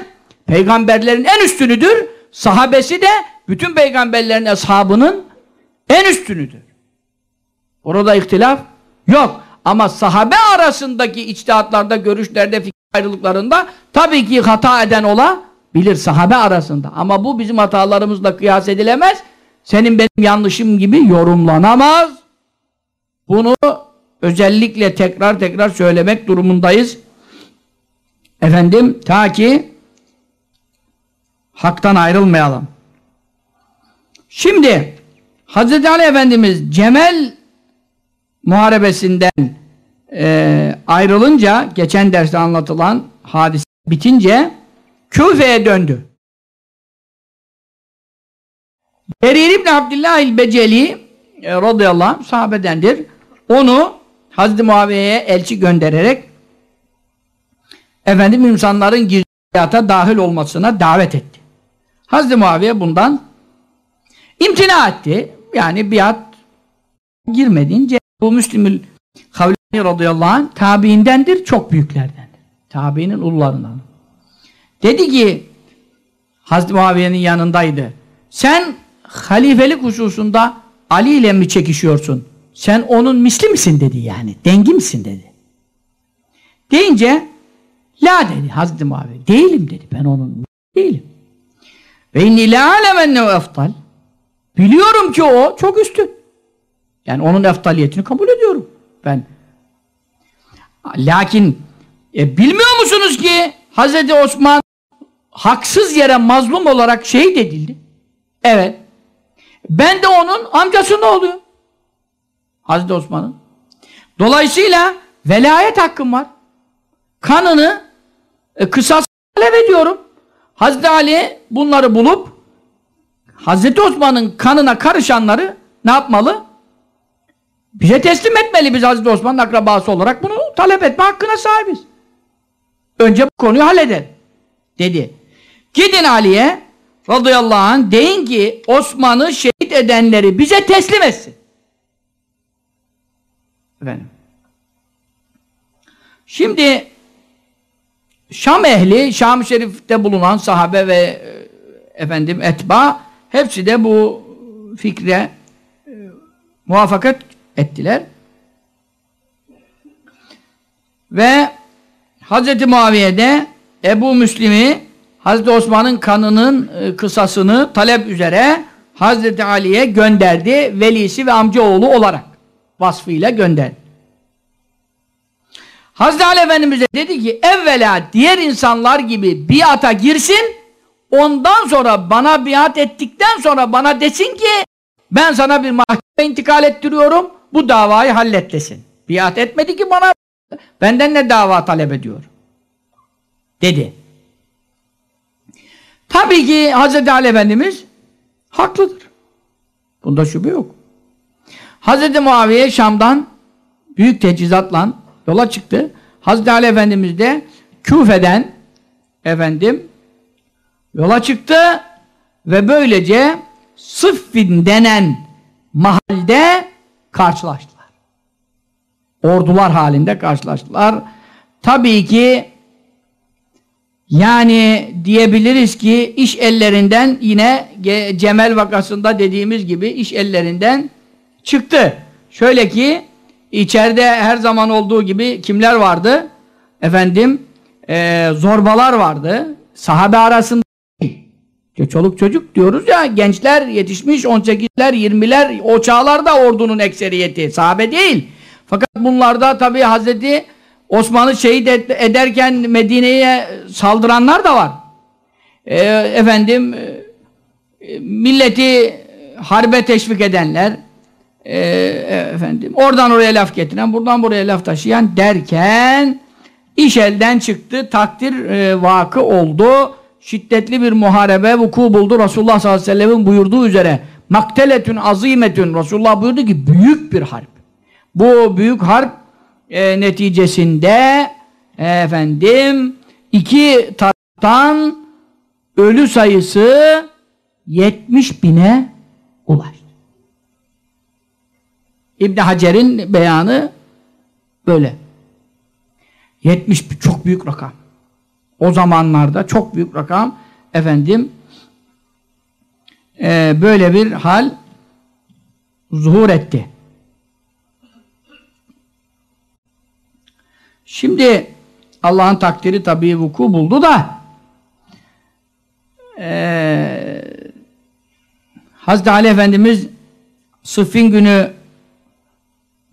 peygamberlerin en üstünüdür, sahabesi de bütün peygamberlerin ashabının en üstünüdür. Orada ihtilaf yok. Ama sahabe arasındaki içtihatlarda, görüşlerde, fikir ayrılıklarında tabii ki hata eden ola bilir sahabe arasında. Ama bu bizim hatalarımızla kıyas edilemez. Senin benim yanlışım gibi yorumlanamaz. Bunu özellikle tekrar tekrar söylemek durumundayız. Efendim ta ki haktan ayrılmayalım. Şimdi Hz. Ali Efendimiz Cemel muharebesinden e, ayrılınca geçen derste anlatılan hadise bitince Küfe'ye döndü. Berir İbni Abdillah el-Beceli e, radıyallahu anh sahabedendir. Onu Hazreti Muaviye'ye elçi göndererek efendim insanların gizli hayata dahil olmasına davet etti. Hazreti Muaviye bundan imtina etti. Yani biat girmediğince bu Müslimül Havlani radıyallahu anh tabiindendir, çok büyüklerdendir. Tabiinin ullarından. Dedi ki Hazreti Muaviye'nin yanındaydı. Sen halifelik hususunda Ali ile mi çekişiyorsun? Sen onun misli misin dedi yani. Dengi misin dedi. Deyince la dedi Hazreti Muaviye. Değilim dedi. Ben onun değilim. Ve inni la alemennehu eftal. Biliyorum ki o çok üstün. Yani onun eftaliyetini kabul ediyorum. Ben. Lakin e, bilmiyor musunuz ki Hazreti Osman haksız yere mazlum olarak şehit edildi. Evet. Ben de onun amcası ne oluyor? Hazreti Osman'ın. Dolayısıyla velayet hakkım var. Kanını e, kısas talep ediyorum. Hazreti Ali bunları bulup Hazreti Osman'ın kanına karışanları ne yapmalı? Bize teslim etmeli biz Hazreti Osman'ın akrabası olarak bunu talep etme hakkına sahibiz. Önce bu konuyu halledelim. Dedi. Gidin Ali'ye radıyallahu anh deyin ki Osman'ı şehit edenleri bize teslim etsin. Efendim. Şimdi Şam ehli, Şam-ı Şerif'te bulunan sahabe ve e, efendim etba hepsi de bu fikre e, muvaffakat ettiler. Ve Hz. Muaviye Ebu Müslim'i Hz. Osman'ın kanının e, kısasını talep üzere Hz. Ali'ye gönderdi. Velisi ve amcaoğlu olarak vasfıyla gönderdi. Hazreti Ali Efendimiz'e dedi ki evvela diğer insanlar gibi biata girsin ondan sonra bana biat ettikten sonra bana desin ki ben sana bir mahkeme intikal ettiriyorum bu davayı hallet desin. Biat etmedi ki bana benden ne dava talep ediyor dedi. Tabii ki Hazreti Ali Efendimiz haklıdır. Bunda şüphe yok. Hazreti Muaviye Şam'dan büyük tecizatla yola çıktı. Hazreti Ali Efendimiz de Küfe'den efendim yola çıktı ve böylece Sıffin denen mahalde karşılaştılar. Ordular halinde karşılaştılar. Tabii ki yani diyebiliriz ki iş ellerinden yine Cemel vakasında dediğimiz gibi iş ellerinden çıktı. Şöyle ki içeride her zaman olduğu gibi kimler vardı? Efendim e, zorbalar vardı. Sahabe arasında çoluk çocuk diyoruz ya gençler yetişmiş 18'ler 20'ler o çağlarda ordunun ekseriyeti sahabe değil. Fakat bunlarda tabi Hazreti Osman'ı şehit ederken Medine'ye saldıranlar da var. E, efendim e, milleti harbe teşvik edenler e, efendim oradan oraya laf getiren buradan buraya laf taşıyan derken iş elden çıktı takdir e, vakı oldu şiddetli bir muharebe vuku buldu Resulullah sallallahu aleyhi ve sellem'in buyurduğu üzere makteletün azimetün Resulullah buyurdu ki büyük bir harp bu büyük harp e, neticesinde e, efendim iki taraftan ölü sayısı 70 bine ulaştı. İbn Hacer'in beyanı böyle. 70 çok büyük rakam. O zamanlarda çok büyük rakam efendim e, böyle bir hal zuhur etti. Şimdi Allah'ın takdiri tabii vuku buldu da ee, Hazreti Ali Efendimiz Sıffin günü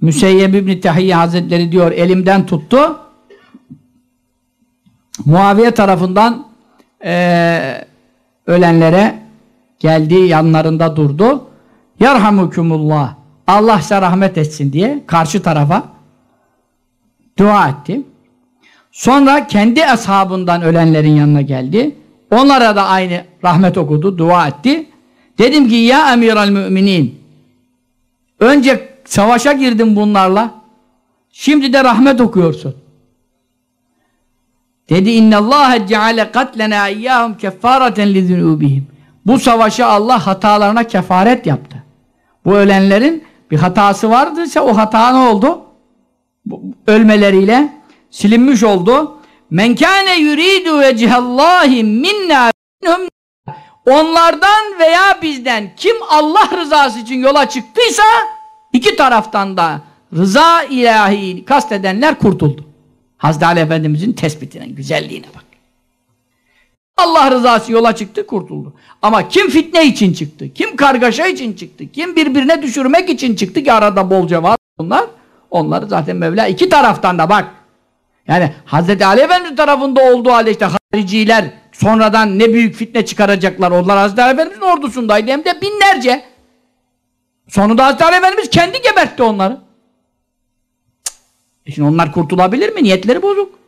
Müseyyeb İbni Tehiyye Hazretleri diyor elimden tuttu Muaviye tarafından e, ölenlere geldi yanlarında durdu Yarhamukumullah Allah size rahmet etsin diye karşı tarafa dua etti. Sonra kendi ashabından ölenlerin yanına geldi. Onlara da aynı rahmet okudu, dua etti. Dedim ki ya emiral müminin önce savaşa girdim bunlarla şimdi de rahmet okuyorsun. Dedi innallâhe ceale katlena iyyâhum keffareten li Bu savaşı Allah hatalarına kefaret yaptı. Bu ölenlerin bir hatası vardıysa o hata ne oldu? Ölmeleriyle silinmiş oldu. Men kâne yuridu vecihallahi minna minhum Onlardan veya bizden kim Allah rızası için yola çıktıysa iki taraftan da rıza ilahi kastedenler kurtuldu. Hazreti Ali Efendimizin tespitine, güzelliğine bak. Allah rızası yola çıktı, kurtuldu. Ama kim fitne için çıktı, kim kargaşa için çıktı, kim birbirine düşürmek için çıktı ki arada bolca var bunlar. Onları zaten Mevla iki taraftan da bak. Yani Hazreti Ali Efendimiz tarafında olduğu halde işte hariciler sonradan ne büyük fitne çıkaracaklar. Onlar Hazreti Ali Efendimiz'in ordusundaydı hem de binlerce. Sonunda Hazreti Ali Efendimiz kendi gebertti onları. E şimdi onlar kurtulabilir mi? Niyetleri bozuk.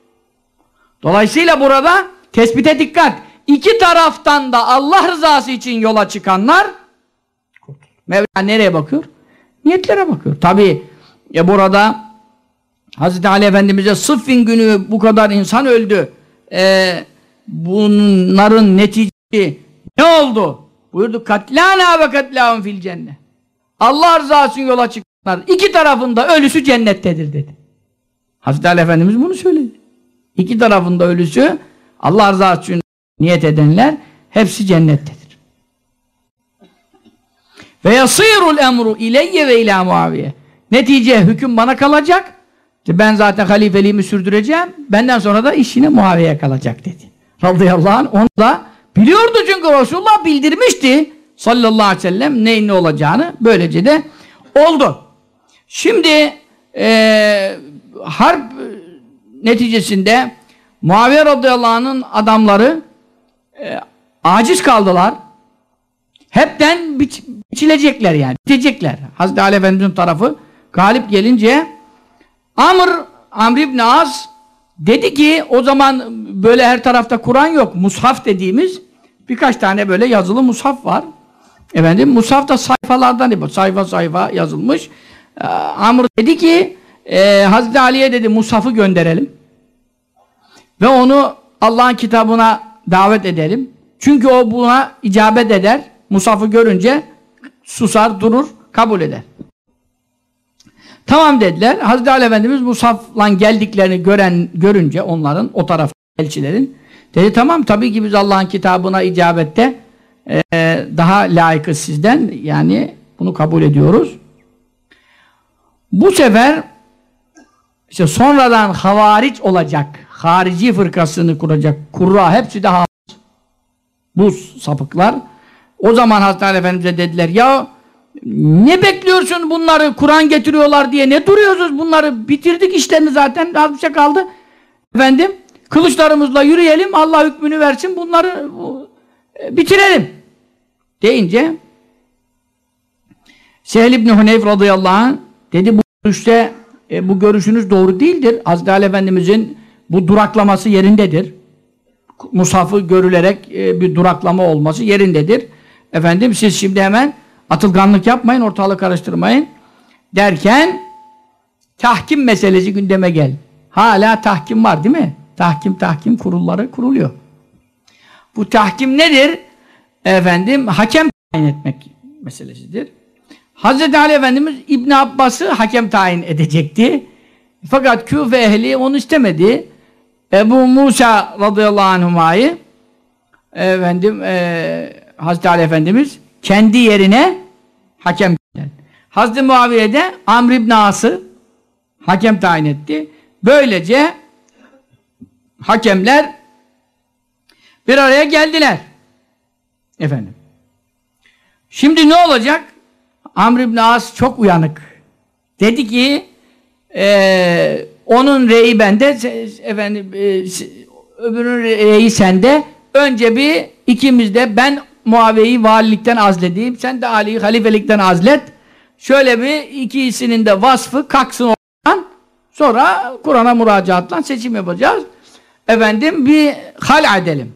Dolayısıyla burada tespite dikkat. İki taraftan da Allah rızası için yola çıkanlar. Mevla nereye bakıyor? Niyetlere bakıyor. Tabi ya burada Hazreti Ali Efendimiz'e Sıffin günü bu kadar insan öldü. Ee, bunların neticesi ne oldu? Buyurdu katlana ve katlahum fil cennet. Allah rızası için yola çıkanlar iki tarafında ölüsü cennettedir dedi. Hazreti Ali Efendimiz bunu söyledi. İki tarafında ölüsü Allah rızası için niyet edenler hepsi cennettedir. Ve yasirul emru ileyye ve ila Muaviye. Netice hüküm bana kalacak. Ben zaten halifeliğimi sürdüreceğim. Benden sonra da iş yine kalacak dedi. Radıyallahu anh. Onu da biliyordu çünkü Resulullah bildirmişti. Sallallahu aleyhi ve sellem neyin ne olacağını. Böylece de oldu. Şimdi eee harp e, neticesinde Muaviye radıyallahu anh'ın adamları e, aciz kaldılar. Hepten biç, biçilecekler yani. Bitecekler. Hazreti Ali Efendimiz'in tarafı galip gelince Amr, Amr ibn Az dedi ki o zaman böyle her tarafta Kur'an yok. Mushaf dediğimiz birkaç tane böyle yazılı mushaf var. Efendim mushaf da sayfalardan ibaret. Sayfa sayfa yazılmış. Ee, Amr dedi ki e, Hazreti Ali'ye dedi mushafı gönderelim. Ve onu Allah'ın kitabına davet edelim. Çünkü o buna icabet eder. Musaf'ı görünce susar, durur, kabul eder. Tamam dediler. Hazreti Ali Efendimiz Musaf'la geldiklerini gören görünce onların o taraf elçilerin dedi tamam tabii ki biz Allah'ın kitabına icabette e, daha layıkız sizden yani bunu kabul ediyoruz. Bu sefer işte sonradan havariç olacak, harici fırkasını kuracak kurra hepsi de hafız. Bu sapıklar. O zaman Hazreti Efendimiz'e dediler ya ne bekliyorsun bunları Kur'an getiriyorlar diye ne duruyorsunuz bunları bitirdik işlerini zaten az bir şey kaldı. Efendim kılıçlarımızla yürüyelim Allah hükmünü versin bunları e, bitirelim deyince Sehl İbni Huneyf radıyallahu anh dedi bu görüşte e, bu görüşünüz doğru değildir. Hazreti Ali Efendimizin bu duraklaması yerindedir. Musafı görülerek e, bir duraklama olması yerindedir. Efendim siz şimdi hemen atılganlık yapmayın, ortalığı karıştırmayın derken tahkim meselesi gündeme gel. Hala tahkim var değil mi? Tahkim tahkim kurulları kuruluyor. Bu tahkim nedir? Efendim hakem tayin etmek meselesidir. Hazreti Ali Efendimiz İbn Abbas'ı hakem tayin edecekti. Fakat Küfe ehli onu istemedi. Ebu Musa radıyallahu anhumayı efendim e, Hazreti Ali Efendimiz kendi yerine hakem gönderdi. Hazreti Muaviye de Amr ibn As'ı hakem tayin etti. Böylece hakemler bir araya geldiler. Efendim. Şimdi ne olacak? Amr ibn As çok uyanık. Dedi ki e, onun reyi bende efendim e, öbürünün reyi sende. Önce bir ikimiz de ben Muaviye'yi valilikten azledeyim sen de Ali'yi halifelikten azlet. Şöyle bir ikisinin de vasfı kalksın oradan. Sonra Kur'an'a müracaatla seçim yapacağız. Efendim bir hal edelim.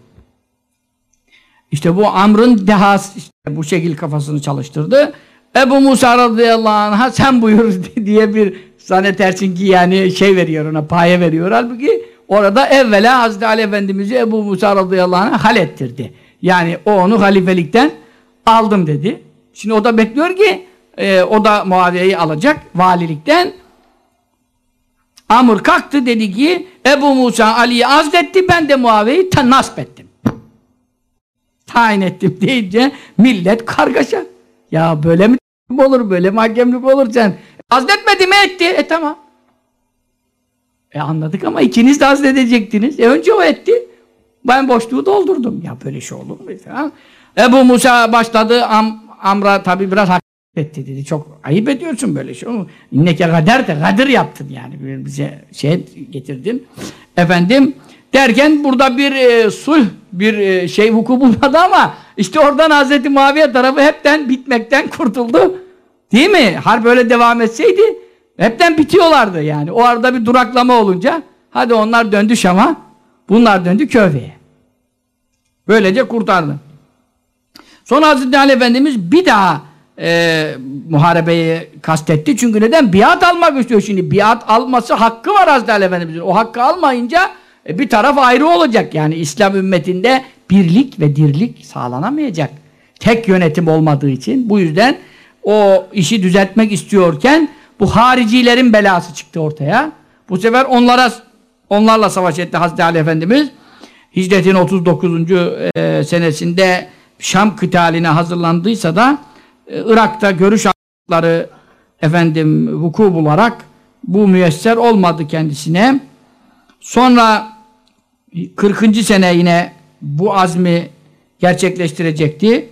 İşte bu Amr'ın dehası işte bu şekil kafasını çalıştırdı Ebu Musa radıyallahu anh'a sen buyur diye bir zannedersin ki yani şey veriyor ona paye veriyor halbuki orada evvela Hazreti Ali Efendimiz'i Ebu Musa radıyallahu anh'a hal ettirdi. Yani o onu halifelikten aldım dedi. Şimdi o da bekliyor ki e, o da Muaviye'yi alacak valilikten. Amr kalktı dedi ki Ebu Musa Ali'yi azletti ben de Muaviye'yi nasp ettim. Tayin ettim deyince millet kargaşa. Ya böyle mi olur böyle mi hakemlik olur sen? Azletmedi mi etti? E tamam. E anladık ama ikiniz de azledecektiniz. E önce o etti. Ben boşluğu doldurdum. Ya böyle şey olur mu? Falan. Ebu Musa başladı. Am, Amr'a tabi biraz hak etti dedi. Çok ayıp ediyorsun böyle şey. İnneke kader de kadir yaptın yani. Bize şey getirdin. Efendim derken burada bir e, sulh bir e, şey vuku bulmadı ama işte oradan Hazreti Muaviye tarafı hepten bitmekten kurtuldu. Değil mi? Har böyle devam etseydi hepten bitiyorlardı yani. O arada bir duraklama olunca hadi onlar döndü Şam'a bunlar döndü Köfe'ye. Böylece kurtardı. Sonra Hazreti Ali Efendimiz bir daha e, muharebeyi kastetti. Çünkü neden? Biat almak istiyor şimdi. Biat alması hakkı var Hazreti Ali Efendimiz'in. O hakkı almayınca e, bir taraf ayrı olacak. Yani İslam ümmetinde birlik ve dirlik sağlanamayacak. Tek yönetim olmadığı için. Bu yüzden o işi düzeltmek istiyorken bu haricilerin belası çıktı ortaya. Bu sefer onlara onlarla savaş etti Hazreti Ali Efendimiz. Hicretin 39. E, senesinde Şam kıtaline hazırlandıysa da e, Irak'ta görüş hakları efendim vuku bularak bu müyesser olmadı kendisine. Sonra 40. sene yine bu azmi gerçekleştirecekti.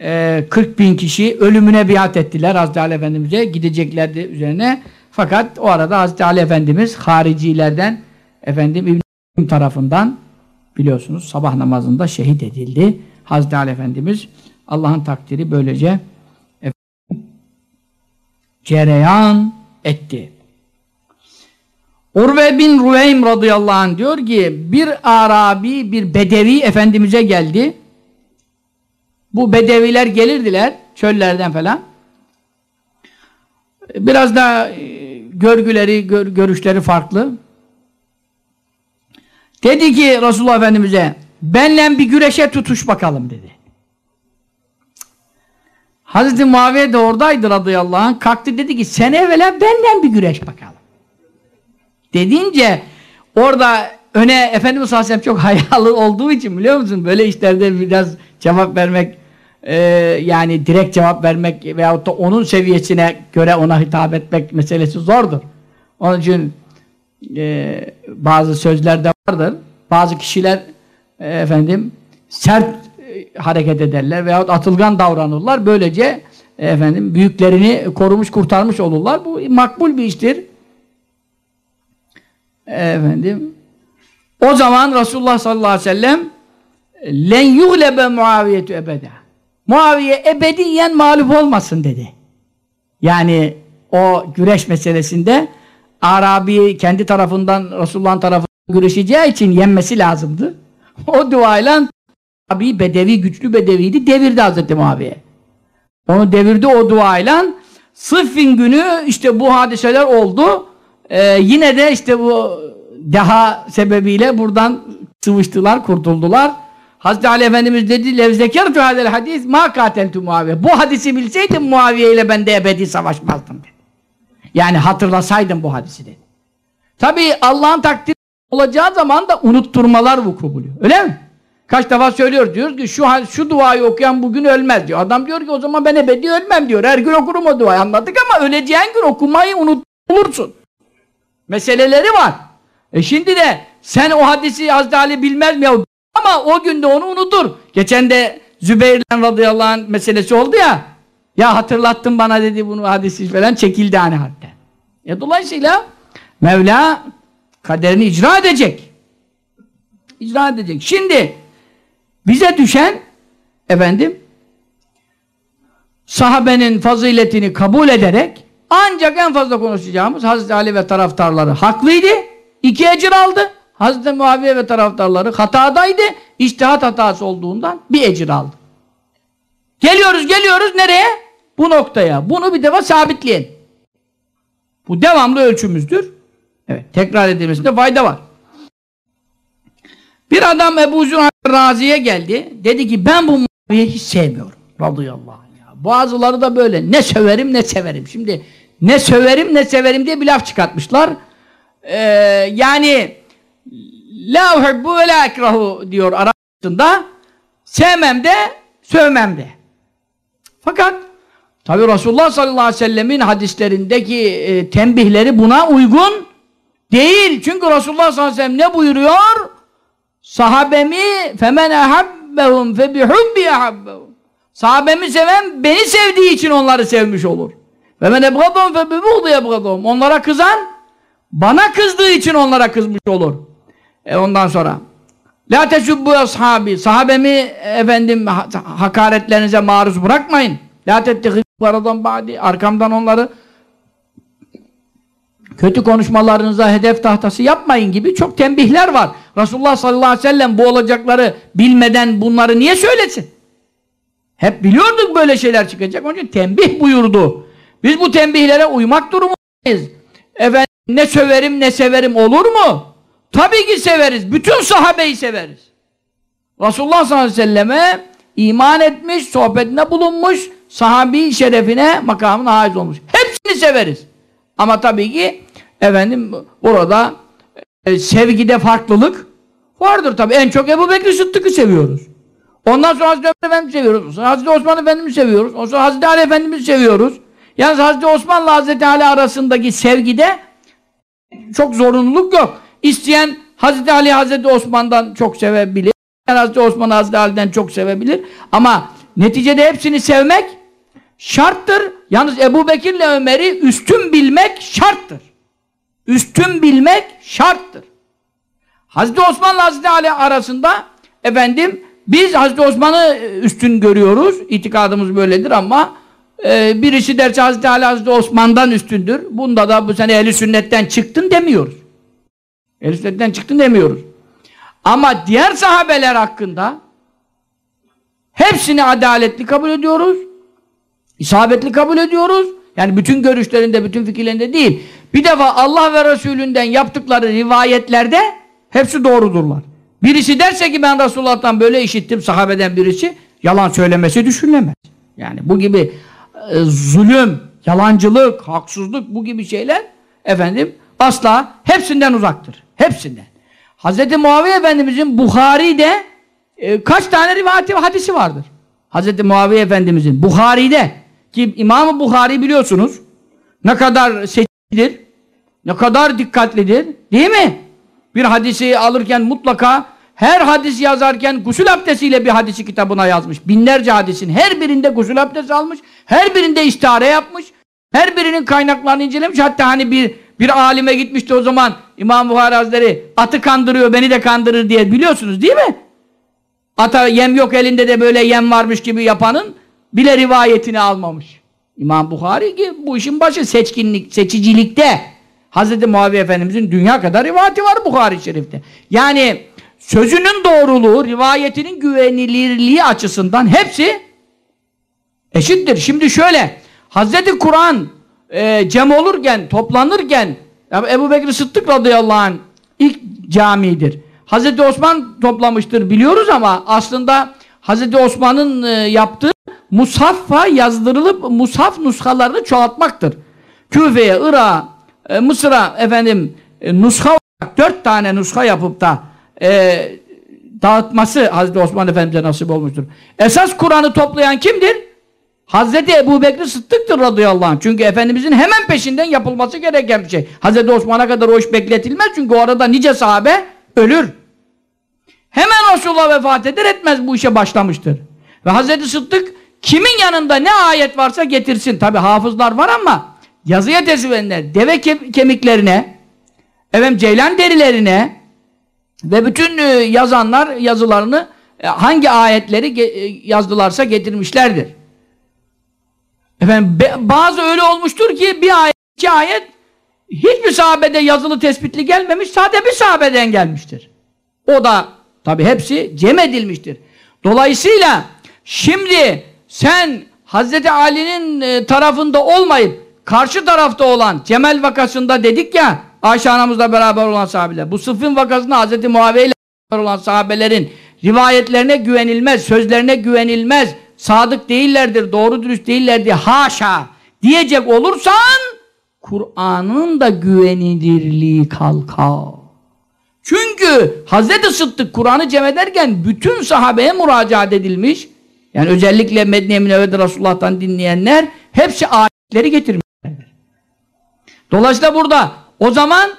E, 40 bin kişi ölümüne biat ettiler Hazreti Ali Efendimiz'e gideceklerdi üzerine. Fakat o arada Hazreti Ali Efendimiz haricilerden efendim İbn tarafından biliyorsunuz sabah namazında şehit edildi. Hazreti Ali Efendimiz Allah'ın takdiri böylece cereyan etti. Urve bin Ruveym radıyallahu anh diyor ki bir Arabi, bir Bedevi Efendimiz'e geldi. Bu Bedeviler gelirdiler çöllerden falan. Biraz da e, görgüleri, gör, görüşleri farklı. Dedi ki Resulullah Efendimiz'e benle bir güreşe tutuş bakalım dedi. Hazreti Muaviye de oradaydı radıyallahu anh. Kalktı dedi ki sen evvela benden bir güreş bakalım. Dediğince orada öne Efendimiz sallallahu çok hayalı olduğu için biliyor musun? Böyle işlerde biraz cevap vermek e, yani direkt cevap vermek veyahut da onun seviyesine göre ona hitap etmek meselesi zordur. Onun için e, bazı sözlerde vardır. Bazı kişiler e, efendim sert e, hareket ederler veyahut atılgan davranırlar. Böylece e, efendim büyüklerini korumuş kurtarmış olurlar. Bu makbul bir iştir. Efendim o zaman Resulullah sallallahu aleyhi ve sellem len yuglebe muaviyetü ebede Muaviye ebediyen mağlup olmasın dedi. Yani o güreş meselesinde Arabi kendi tarafından Resulullah'ın tarafından güreşeceği için yenmesi lazımdı. O duayla Abi bedevi, güçlü bedeviydi, devirdi Hazreti Muaviye. Onu devirdi o duayla. Sıffin günü işte bu hadiseler oldu. Ee, yine de işte bu deha sebebiyle buradan sıvıştılar, kurtuldular. Hazreti Ali Efendimiz dedi levzekertu hadel hadis ma kateltu Muaviye. Bu hadisi bilseydim Muaviye ile ben de ebedi savaşmazdım dedi. Yani hatırlasaydım bu hadisi dedi. Tabi Allah'ın takdiri olacağı zaman da unutturmalar vuku buluyor. Öyle mi? Kaç defa söylüyor diyor ki şu şu duayı okuyan bugün ölmez diyor. Adam diyor ki o zaman ben ebedi ölmem diyor. Her gün okurum o duayı anladık ama öleceğin gün okumayı unutulursun. Meseleleri var. E şimdi de sen o hadisi Hazreti bilmez mi ya? Ama o günde onu unutur. Geçen de Zübeyir'den radıyallahu anh meselesi oldu ya. Ya hatırlattın bana dedi bunu hadisi falan çekildi hani hatta. E dolayısıyla Mevla kaderini icra edecek. İcra edecek. Şimdi bize düşen efendim sahabenin faziletini kabul ederek ancak en fazla konuşacağımız Hazreti Ali ve taraftarları haklıydı. İki ecir aldı. Hazreti Muaviye ve taraftarları hatadaydı. İçtihat hatası olduğundan bir ecir aldı. Geliyoruz geliyoruz nereye? Bu noktaya. Bunu bir defa sabitleyin. Bu devamlı ölçümüzdür. Evet, tekrar edilmesinde fayda var. Bir adam Ebu Zühal Razi'ye geldi. Dedi ki ben bu Muaviye'yi hiç sevmiyorum. Radıyallahu. Bazıları da böyle ne söverim ne severim. Şimdi ne söverim ne severim diye bir laf çıkartmışlar. Ee, yani la uhibbu ve la ekrahu diyor Arapçasında. Sevmem de sövmem de. Fakat tabi Resulullah sallallahu aleyhi ve sellemin hadislerindeki e, tembihleri buna uygun değil. Çünkü Resulullah sallallahu aleyhi ve sellem ne buyuruyor? Sahabemi femen ehabbehum fe bihubbi ehabbehum. Sahabemi seven beni sevdiği için onları sevmiş olur. Ve men ebgadhum fe bibuğdu ebgadhum. Onlara kızan bana kızdığı için onlara kızmış olur. E ondan sonra La tesubbu ashabi. Sahabemi efendim ha hakaretlerinize maruz bırakmayın. La tettehidu aradan ba'di. Arkamdan onları kötü konuşmalarınıza hedef tahtası yapmayın gibi çok tembihler var. Resulullah sallallahu aleyhi ve sellem bu olacakları bilmeden bunları niye söylesin? Hep biliyorduk böyle şeyler çıkacak. Onun için tembih buyurdu. Biz bu tembihlere uymak durumundayız. Efendim ne söverim ne severim olur mu? Tabii ki severiz. Bütün sahabeyi severiz. Resulullah sallallahu aleyhi ve selleme iman etmiş, sohbetine bulunmuş, sahabi şerefine, makamına haiz olmuş. Hepsini severiz. Ama tabii ki efendim burada e, sevgide farklılık vardır tabii. En çok Ebu Bekir Sıddık'ı seviyoruz. Ondan sonra Hazreti Ömer Efendimiz'i seviyoruz. Hazreti Osman Efendimiz'i seviyoruz. Ondan sonra Hazreti Ali Efendimiz'i seviyoruz. Yalnız Hazreti Osman'la Hazreti Ali arasındaki sevgide çok zorunluluk yok. İsteyen Hazreti Ali Hazreti Osman'dan çok sevebilir. Hazreti Osman Hazreti Ali'den çok sevebilir. Ama neticede hepsini sevmek şarttır. Yalnız Ebu Bekir'le Ömer'i üstün bilmek şarttır. Üstün bilmek şarttır. Hazreti Osman'la Hazreti Ali arasında efendim biz Hazreti Osman'ı üstün görüyoruz. İtikadımız böyledir ama e, birisi derse Hazreti Ali Hazreti Osman'dan üstündür. Bunda da bu sene ehli sünnetten çıktın demiyoruz. Ehli sünnetten çıktın demiyoruz. Ama diğer sahabeler hakkında hepsini adaletli kabul ediyoruz. İsabetli kabul ediyoruz. Yani bütün görüşlerinde, bütün fikirlerinde değil. Bir defa Allah ve Resulünden yaptıkları rivayetlerde hepsi doğrudurlar. Birisi derse ki ben Resulullah'tan böyle işittim sahabeden birisi, yalan söylemesi düşünülemez. Yani bu gibi e, zulüm, yalancılık, haksızlık bu gibi şeyler efendim asla hepsinden uzaktır. Hepsinden. Hz. Muaviye Efendimizin Bukhari'de e, kaç tane rivayeti hadisi vardır? Hz. Muaviye Efendimizin Bukhari'de ki İmam-ı Bukhari biliyorsunuz ne kadar seçilir, ne kadar dikkatlidir değil mi? Bir hadisi alırken mutlaka her hadis yazarken gusül abdestiyle bir hadisi kitabına yazmış. Binlerce hadisin her birinde gusül abdesti almış, her birinde istihare yapmış, her birinin kaynaklarını incelemiş. Hatta hani bir bir alime gitmişti o zaman İmam Buhari Hazretleri atı kandırıyor beni de kandırır diye biliyorsunuz değil mi? Ata yem yok elinde de böyle yem varmış gibi yapanın bile rivayetini almamış. İmam Bukhari ki bu işin başı seçkinlik, seçicilikte. Hz. Muaviye Efendimizin dünya kadar rivayeti var Bukhari Şerif'te. Yani sözünün doğruluğu, rivayetinin güvenilirliği açısından hepsi eşittir. Şimdi şöyle, Hz. Kur'an e, cem olurken, toplanırken Ebu Bekir Sıddık radıyallahu anh ilk camidir. Hz. Osman toplamıştır biliyoruz ama aslında Hz. Osman'ın e, yaptığı musaffa yazdırılıp mushaf nuskalarını çoğaltmaktır. Küfe'ye, Irak'a, e, Mısır'a efendim e, nuska olarak dört tane nuska yapıp da e, dağıtması Hazreti Osman Efendimiz'e nasip olmuştur. Esas Kur'an'ı toplayan kimdir? Hazreti Ebu Bekir Sıddık'tır radıyallahu anh. Çünkü Efendimizin hemen peşinden yapılması gereken bir şey. Hazreti Osman'a kadar o iş bekletilmez çünkü o arada nice sahabe ölür. Hemen Resulullah vefat eder etmez bu işe başlamıştır. Ve Hazreti Sıddık kimin yanında ne ayet varsa getirsin. Tabi hafızlar var ama yazıya tesvirenler deve kemiklerine efendim ceylan derilerine ve bütün e, yazanlar yazılarını e, hangi ayetleri e, yazdılarsa getirmişlerdir. Efendim bazı öyle olmuştur ki bir ayet, iki ayet hiçbir sahabede yazılı tespitli gelmemiş, sadece bir sahabeden gelmiştir. O da tabi hepsi cem edilmiştir. Dolayısıyla şimdi sen Hazreti Ali'nin tarafında olmayıp karşı tarafta olan Cemel vakasında dedik ya Ayşe anamızla beraber olan sahabeler. Bu Sıffin vakasında Hazreti Muaviye ile beraber olan sahabelerin rivayetlerine güvenilmez, sözlerine güvenilmez. sadık değillerdir, doğru dürüst değillerdir, haşa diyecek olursan Kur'an'ın da güvenilirliği kalkar. Çünkü Hazreti Sıddık Kur'an'ı cem ederken bütün sahabeye müracaat edilmiş. Yani özellikle Medine-i Münevve'de Resulullah'tan dinleyenler hepsi ayetleri getirmişler. Dolayısıyla burada o zaman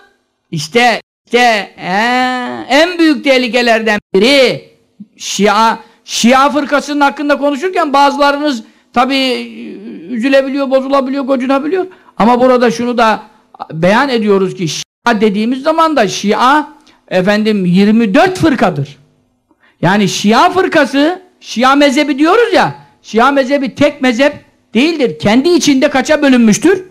işte işte ee, en büyük tehlikelerden biri Şia Şia fırkasının hakkında konuşurken bazılarınız tabi üzülebiliyor, bozulabiliyor, gocunabiliyor. Ama burada şunu da beyan ediyoruz ki Şia dediğimiz zaman da Şia efendim 24 fırkadır. Yani Şia fırkası, Şia mezhebi diyoruz ya, Şia mezhebi tek mezhep değildir. Kendi içinde kaça bölünmüştür?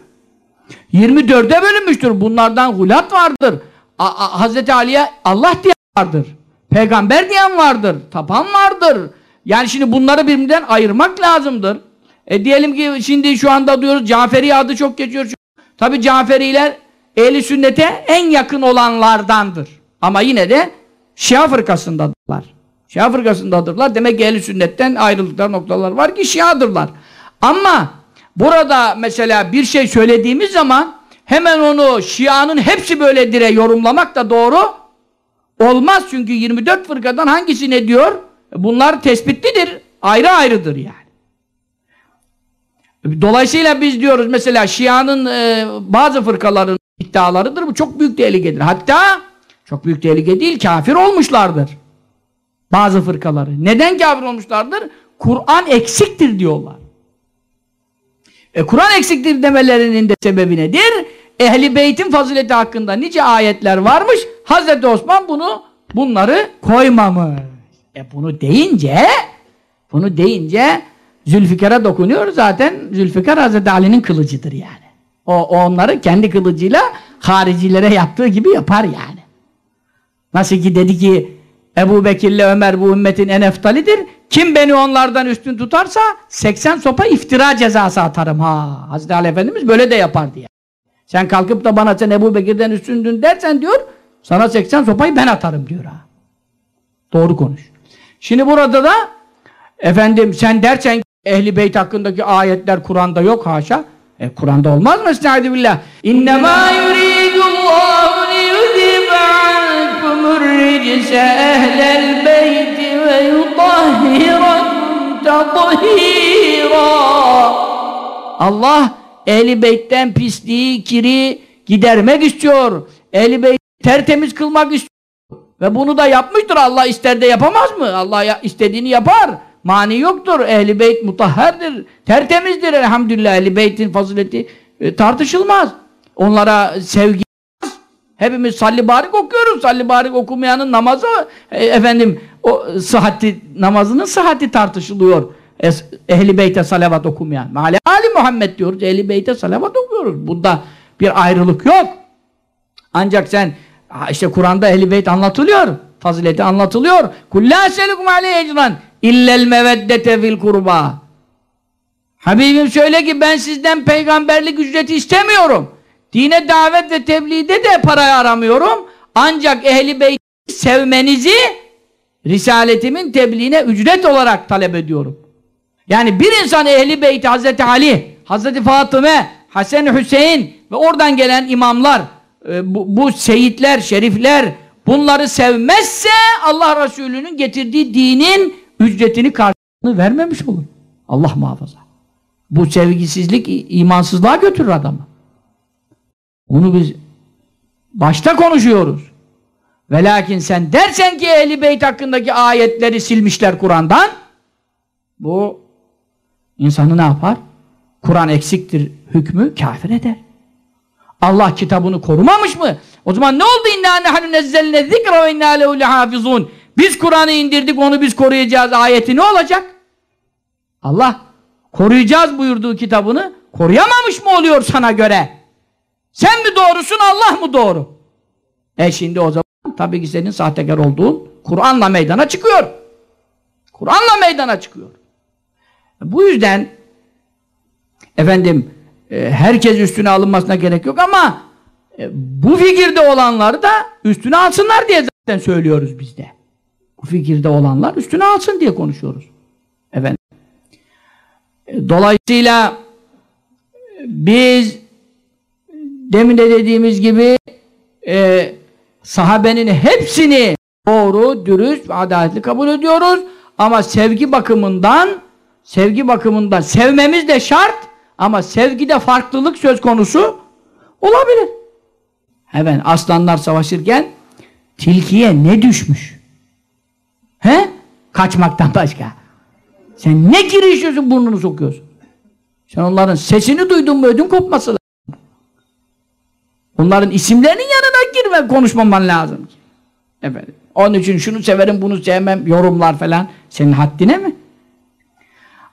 24'e bölünmüştür. Bunlardan hulat vardır. A A Hazreti Ali'ye Allah diyen vardır. Peygamber diyen vardır. Tapan vardır. Yani şimdi bunları birbirinden ayırmak lazımdır. E diyelim ki şimdi şu anda diyoruz Caferi adı çok geçiyor. Tabi Caferiler ehli sünnete en yakın olanlardandır. Ama yine de Şia fırkasındadırlar. Şia fırkasındadırlar. Demek ki ehli sünnetten ayrıldıkları noktalar var ki Şia'dırlar. Ama burada mesela bir şey söylediğimiz zaman hemen onu Şia'nın hepsi böyledir'e yorumlamak da doğru olmaz. Çünkü 24 fırkadan hangisi ne diyor? Bunlar tespitlidir. Ayrı ayrıdır yani. Dolayısıyla biz diyoruz mesela Şia'nın e, bazı fırkaların iddialarıdır. Bu çok büyük tehlikedir. Hatta çok büyük tehlike değil, kafir olmuşlardır. Bazı fırkaları. Neden kafir olmuşlardır? Kur'an eksiktir diyorlar. E, Kur'an eksiktir demelerinin de sebebi nedir? Ehli Beyt'in fazileti hakkında nice ayetler varmış. Hazreti Osman bunu bunları koymamış. E bunu deyince bunu deyince Zülfikar'a dokunuyor zaten Zülfikar Hazreti Ali'nin kılıcıdır yani. O, o onları kendi kılıcıyla haricilere yaptığı gibi yapar yani. Nasıl ki dedi ki Ebu Bekir'le Ömer bu ümmetin en eftalidir. Kim beni onlardan üstün tutarsa 80 sopa iftira cezası atarım ha. Hazreti Ali Efendimiz böyle de yapar diye. Sen kalkıp da bana sen Ebu Bekir'den üstündün dersen diyor sana 80 sopayı ben atarım diyor ha. Doğru konuş. Şimdi burada da efendim sen dersen Ehli Beyt hakkındaki ayetler Kur'an'da yok haşa. E Kur'an'da olmaz mı? Estaizu billah. İnnemâ yuridullahu liyudhiba ankumur ricse ehlel beyti yutahhirakum tathîrâ. Allah Ehli Beyt'ten pisliği, kiri gidermek istiyor. Ehli Beyt tertemiz kılmak istiyor. Ve bunu da yapmıştır. Allah ister de yapamaz mı? Allah istediğini yapar. Mani yoktur. Ehli beyt mutahherdir. Tertemizdir elhamdülillah. Ehli beytin fazileti e, tartışılmaz. Onlara sevgi Hepimiz salli barik okuyoruz. Salli barik okumayanın namazı e, efendim o sıhhati namazının sıhhati tartışılıyor. Es, ehli beyte salavat okumayan. Mali Ali Muhammed diyoruz. Ehli beyte salavat okuyoruz. Bunda bir ayrılık yok. Ancak sen işte Kur'an'da ehli beyt anlatılıyor. Fazileti anlatılıyor. Kullâ selikum aleyh ecran illel meveddete fil kurba. Habibim söyle ki ben sizden peygamberlik ücreti istemiyorum. Dine davet ve tebliğde de parayı aramıyorum. Ancak ehli beyti sevmenizi risaletimin tebliğine ücret olarak talep ediyorum. Yani bir insan ehli beyti Hazreti Ali, Hazreti Fatıma, Hasan Hüseyin ve oradan gelen imamlar, e, bu, bu seyitler, şerifler bunları sevmezse Allah Resulü'nün getirdiği dinin ücretini karşılığını vermemiş olur. Allah muhafaza. Bu sevgisizlik imansızlığa götürür adamı. Bunu biz başta konuşuyoruz. Ve lakin sen dersen ki Ehli Beyt hakkındaki ayetleri silmişler Kur'an'dan bu insanı ne yapar? Kur'an eksiktir hükmü kafir eder. Allah kitabını korumamış mı? O zaman ne oldu? İnna nehnu nezzelne zikra ve inna lehu lehafizun. Biz Kur'an'ı indirdik, onu biz koruyacağız. Ayeti ne olacak? Allah koruyacağız buyurduğu kitabını koruyamamış mı oluyor sana göre? Sen mi doğrusun, Allah mı doğru? E şimdi o zaman tabii ki senin sahtekar olduğun Kur'an'la meydana çıkıyor. Kur'an'la meydana çıkıyor. Bu yüzden efendim e, herkes üstüne alınmasına gerek yok ama e, bu fikirde olanları da üstüne alsınlar diye zaten söylüyoruz biz de. Bu fikirde olanlar üstüne alsın diye konuşuyoruz. Efendim. Dolayısıyla biz demin de dediğimiz gibi e, sahabenin hepsini doğru, dürüst ve adaletli kabul ediyoruz. Ama sevgi bakımından sevgi bakımından sevmemiz de şart ama sevgide farklılık söz konusu olabilir. Hemen aslanlar savaşırken tilkiye ne düşmüş? He? Kaçmaktan başka. Sen ne girişiyorsun burnunu sokuyorsun? Sen onların sesini duydun mu ödün kopması. Onların isimlerinin yanına girme konuşmaman lazım. Efendim. Onun için şunu severim bunu sevmem yorumlar falan senin haddine mi?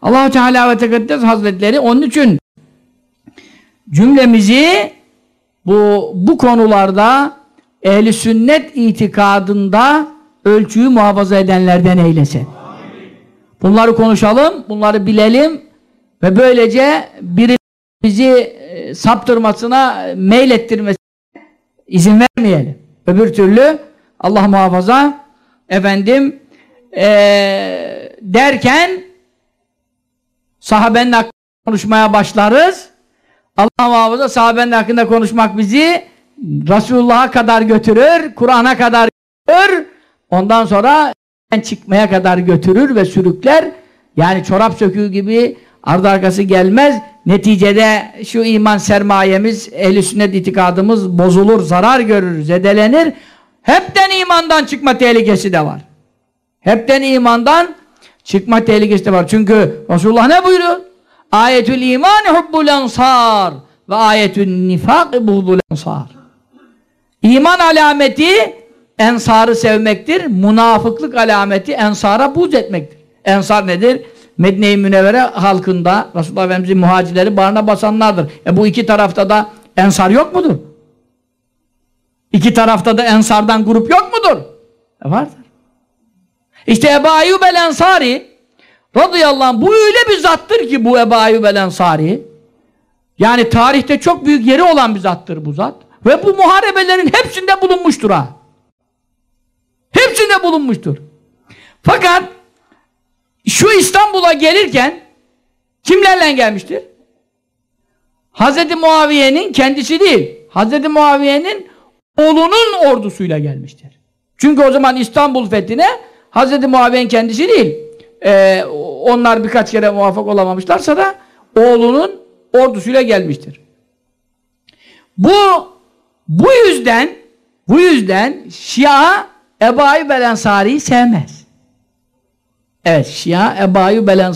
allah Teala ve Tekaddes Hazretleri onun için cümlemizi bu, bu konularda ehli sünnet itikadında ölçüyü muhafaza edenlerden eylesin. Bunları konuşalım, bunları bilelim ve böylece biri bizi e, saptırmasına, meylettirmesine izin vermeyelim. Öbür türlü Allah muhafaza efendim ee, derken sahabenin hakkında konuşmaya başlarız. Allah muhafaza sahabenin hakkında konuşmak bizi Resulullah'a kadar götürür, Kur'an'a kadar götürür. Ondan sonra çıkmaya kadar götürür ve sürükler. Yani çorap söküğü gibi ardı arkası gelmez. Neticede şu iman sermayemiz, ehl sünnet itikadımız bozulur, zarar görür, zedelenir. Hepten imandan çıkma tehlikesi de var. Hepten imandan çıkma tehlikesi de var. Çünkü Resulullah ne buyuruyor? Ayetül iman hubbul ensar ve ayetül nifak buhdul ensar. İman alameti ensarı sevmektir. Münafıklık alameti ensara buz etmektir. Ensar nedir? Medine-i Münevvere halkında Resulullah Efendimiz'in muhacirleri barına basanlardır. E bu iki tarafta da ensar yok mudur? İki tarafta da ensardan grup yok mudur? E vardır. İşte Ebu Ayyub el Ensari radıyallahu anh bu öyle bir zattır ki bu Ebu Ayyub el Ensari yani tarihte çok büyük yeri olan bir zattır bu zat ve bu muharebelerin hepsinde bulunmuştur ha. Hepsinde bulunmuştur. Fakat şu İstanbul'a gelirken kimlerle gelmiştir? Hz. Muaviye'nin kendisi değil. Hz. Muaviye'nin oğlunun ordusuyla gelmiştir. Çünkü o zaman İstanbul fethine Hz. Muaviye'nin kendisi değil. Ee, onlar birkaç kere muvaffak olamamışlarsa da oğlunun ordusuyla gelmiştir. Bu bu yüzden bu yüzden Şia Ebu Ayyub el sevmez. Evet Şia Ayyub el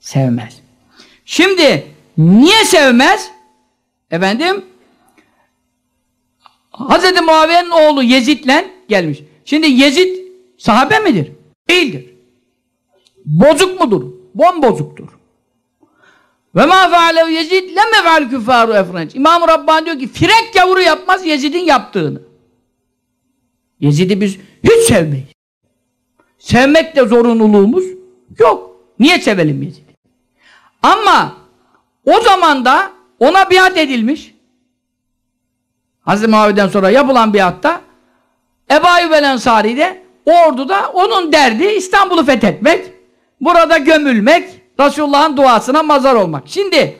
sevmez. Şimdi niye sevmez? Efendim Hz. Muaviye'nin oğlu Yezid'le gelmiş. Şimdi Yezid sahabe midir? Değildir. Bozuk mudur? Bombozuktur. Ve ma fealev Yezid lemme feal küffaru efrenç. İmam-ı Rabbani diyor ki Firek gavuru yapmaz Yezid'in yaptığını. Yezid'i biz hiç sevmeyiz. Sevmek de zorunluluğumuz yok. Niye sevelim Yezid'i? Ama o zaman da ona biat edilmiş. Hazreti Muaviye'den sonra yapılan biatta Ebu Ayyub el Ensari'de orduda onun derdi İstanbul'u fethetmek, burada gömülmek, Resulullah'ın duasına mazar olmak. Şimdi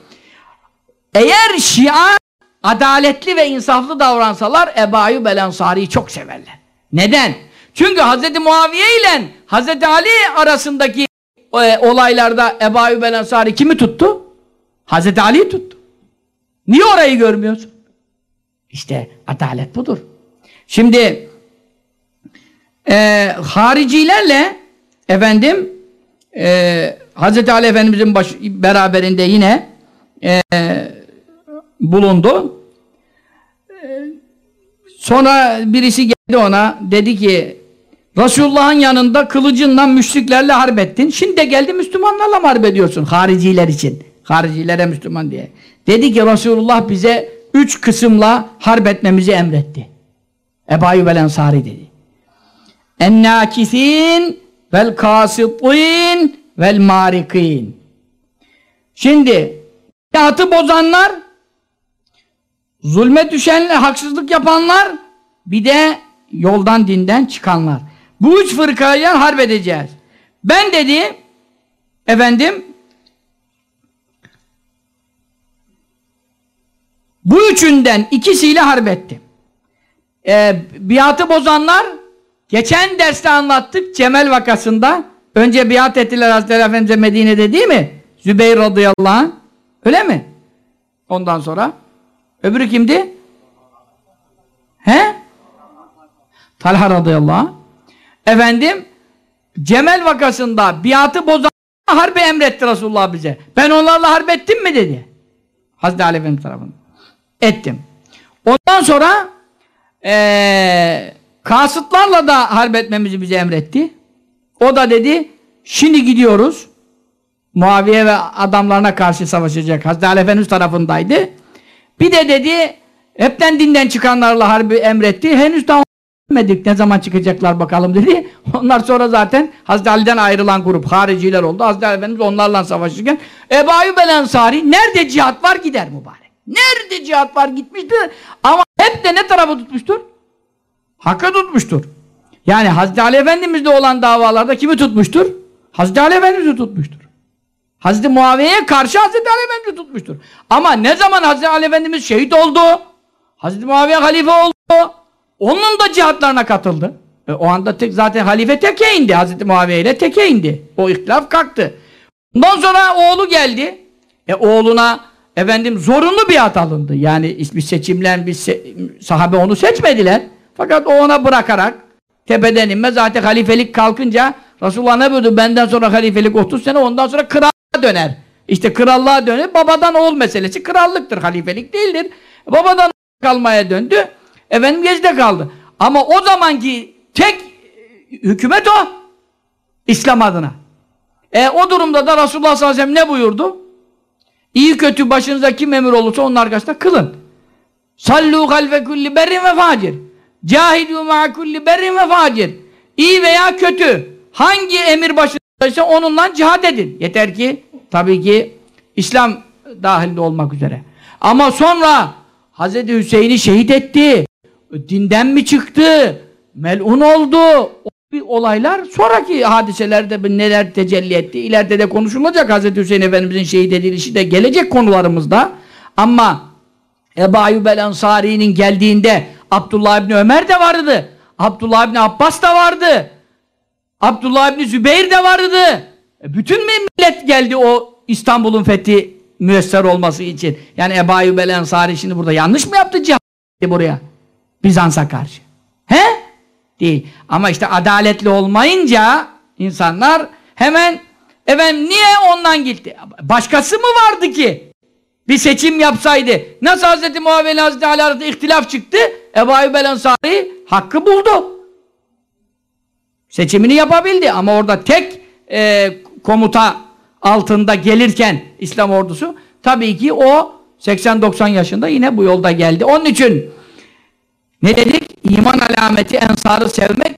eğer Şia adaletli ve insaflı davransalar Ebu Ayyub el Ensari'yi çok severler. Neden? Çünkü Hz. Muaviye ile Hz. Ali arasındaki e, olaylarda Ebu Ayyub el Ensari kimi tuttu? Hz. Ali'yi tuttu. Niye orayı görmüyorsun? İşte adalet budur. Şimdi e, haricilerle efendim e, Hz. Ali Efendimizin baş, beraberinde yine e, bulundu. E, sonra birisi geldi ona dedi ki Resulullah'ın yanında kılıcınla müşriklerle harp ettin. Şimdi de geldi Müslümanlarla mı harp ediyorsun? Hariciler için. Haricilere Müslüman diye. Dedi ki Resulullah bize üç kısımla harp etmemizi emretti. Ebu Ayyub el Ensari dedi. Ennâkisîn vel kâsıtîn vel marikîn. Şimdi hayatı bozanlar, zulme düşenler, haksızlık yapanlar, bir de yoldan dinden çıkanlar. Bu üç fırkayı harp edeceğiz. Ben dedi efendim bu üçünden ikisiyle harp ettim. Ee, biatı bozanlar geçen derste anlattık Cemel vakasında önce biat ettiler Hazreti Efendimiz'e Medine'de değil mi? Zübeyir radıyallahu anh. Öyle mi? Ondan sonra öbürü kimdi? He? Talha radıyallahu anh. Efendim Cemel vakasında biatı bozan harbi emretti Resulullah bize. Ben onlarla harp ettim mi dedi. Hazreti Ali Efendimiz tarafından. Ettim. Ondan sonra ee, kasıtlarla da harp etmemizi bize emretti. O da dedi şimdi gidiyoruz. Muaviye ve adamlarına karşı savaşacak. Hazreti Ali Efendimiz tarafındaydı. Bir de dedi hepten dinden çıkanlarla harbi emretti. Henüz daha bilmedik ne zaman çıkacaklar bakalım dedi. Onlar sonra zaten Hazreti Ali'den ayrılan grup hariciler oldu. Hazreti Ali Efendimiz onlarla savaşırken Ebu Ayyub el Ensari nerede cihat var gider mübarek. Nerede cihat var gitmiştir. Ama hep de ne tarafı tutmuştur? Hakka tutmuştur. Yani Hazreti Ali Efendimiz'de olan davalarda kimi tutmuştur? Hazreti Ali Efendimiz'i tutmuştur. Hazreti Muaviye'ye karşı Hazreti Ali Efendimiz'i tutmuştur. Ama ne zaman Hazreti Ali Efendimiz şehit oldu? Hazreti Muaviye halife oldu. Onun da cihatlarına katıldı. E, o anda tek, zaten halife teke indi. Hazreti Muaviye ile teke indi. O ihtilaf kalktı. Ondan sonra oğlu geldi. E oğluna efendim zorunlu biat alındı. Yani bir seçimler, bir se sahabe onu seçmediler. Fakat o ona bırakarak tepeden inme zaten halifelik kalkınca Resulullah ne buyurdu? Benden sonra halifelik 30 sene ondan sonra krallığa döner. İşte krallığa döner. Babadan oğul meselesi krallıktır. Halifelik değildir. Babadan kalmaya döndü. Efendim gezde kaldı. Ama o zamanki tek hükümet o. İslam adına. E, o durumda da Resulullah sallallahu aleyhi ve sellem ne buyurdu? İyi kötü başınıza kim emir olursa onun arkasında kılın. Sallu halfe kulli berrin ve facir. Cahidu ma'a kulli berrin ve facir. İyi veya kötü. Hangi emir başındaysa onunla cihad edin. Yeter ki tabii ki İslam dahilde olmak üzere. Ama sonra Hz. Hüseyin'i şehit etti. Dinden mi çıktı? Melun oldu. O bir olaylar sonraki hadiselerde neler tecelli etti. İleride de konuşulacak Hz. Hüseyin Efendimizin şehit edilişi de gelecek konularımızda. Ama Ebu Ayyub el Ansari'nin geldiğinde Abdullah İbni Ömer de vardı. Abdullah İbni Abbas da vardı. Abdullah İbni Zübeyir de vardı. E bütün millet geldi o İstanbul'un fethi müesser olması için. Yani Ebu Ayyub el Ensari şimdi burada yanlış mı yaptı cihad buraya? Bizans'a karşı. He? Değil. Ama işte adaletli olmayınca insanlar hemen efendim niye ondan gitti? Başkası mı vardı ki? Bir seçim yapsaydı. Nasıl Hz. İle Hz. Ali arasında ihtilaf çıktı? Ebu Ayyub el Ensari hakkı buldu. Seçimini yapabildi ama orada tek e, komuta altında gelirken İslam ordusu tabii ki o 80-90 yaşında yine bu yolda geldi. Onun için ne dedik? İman alameti ensarı sevmek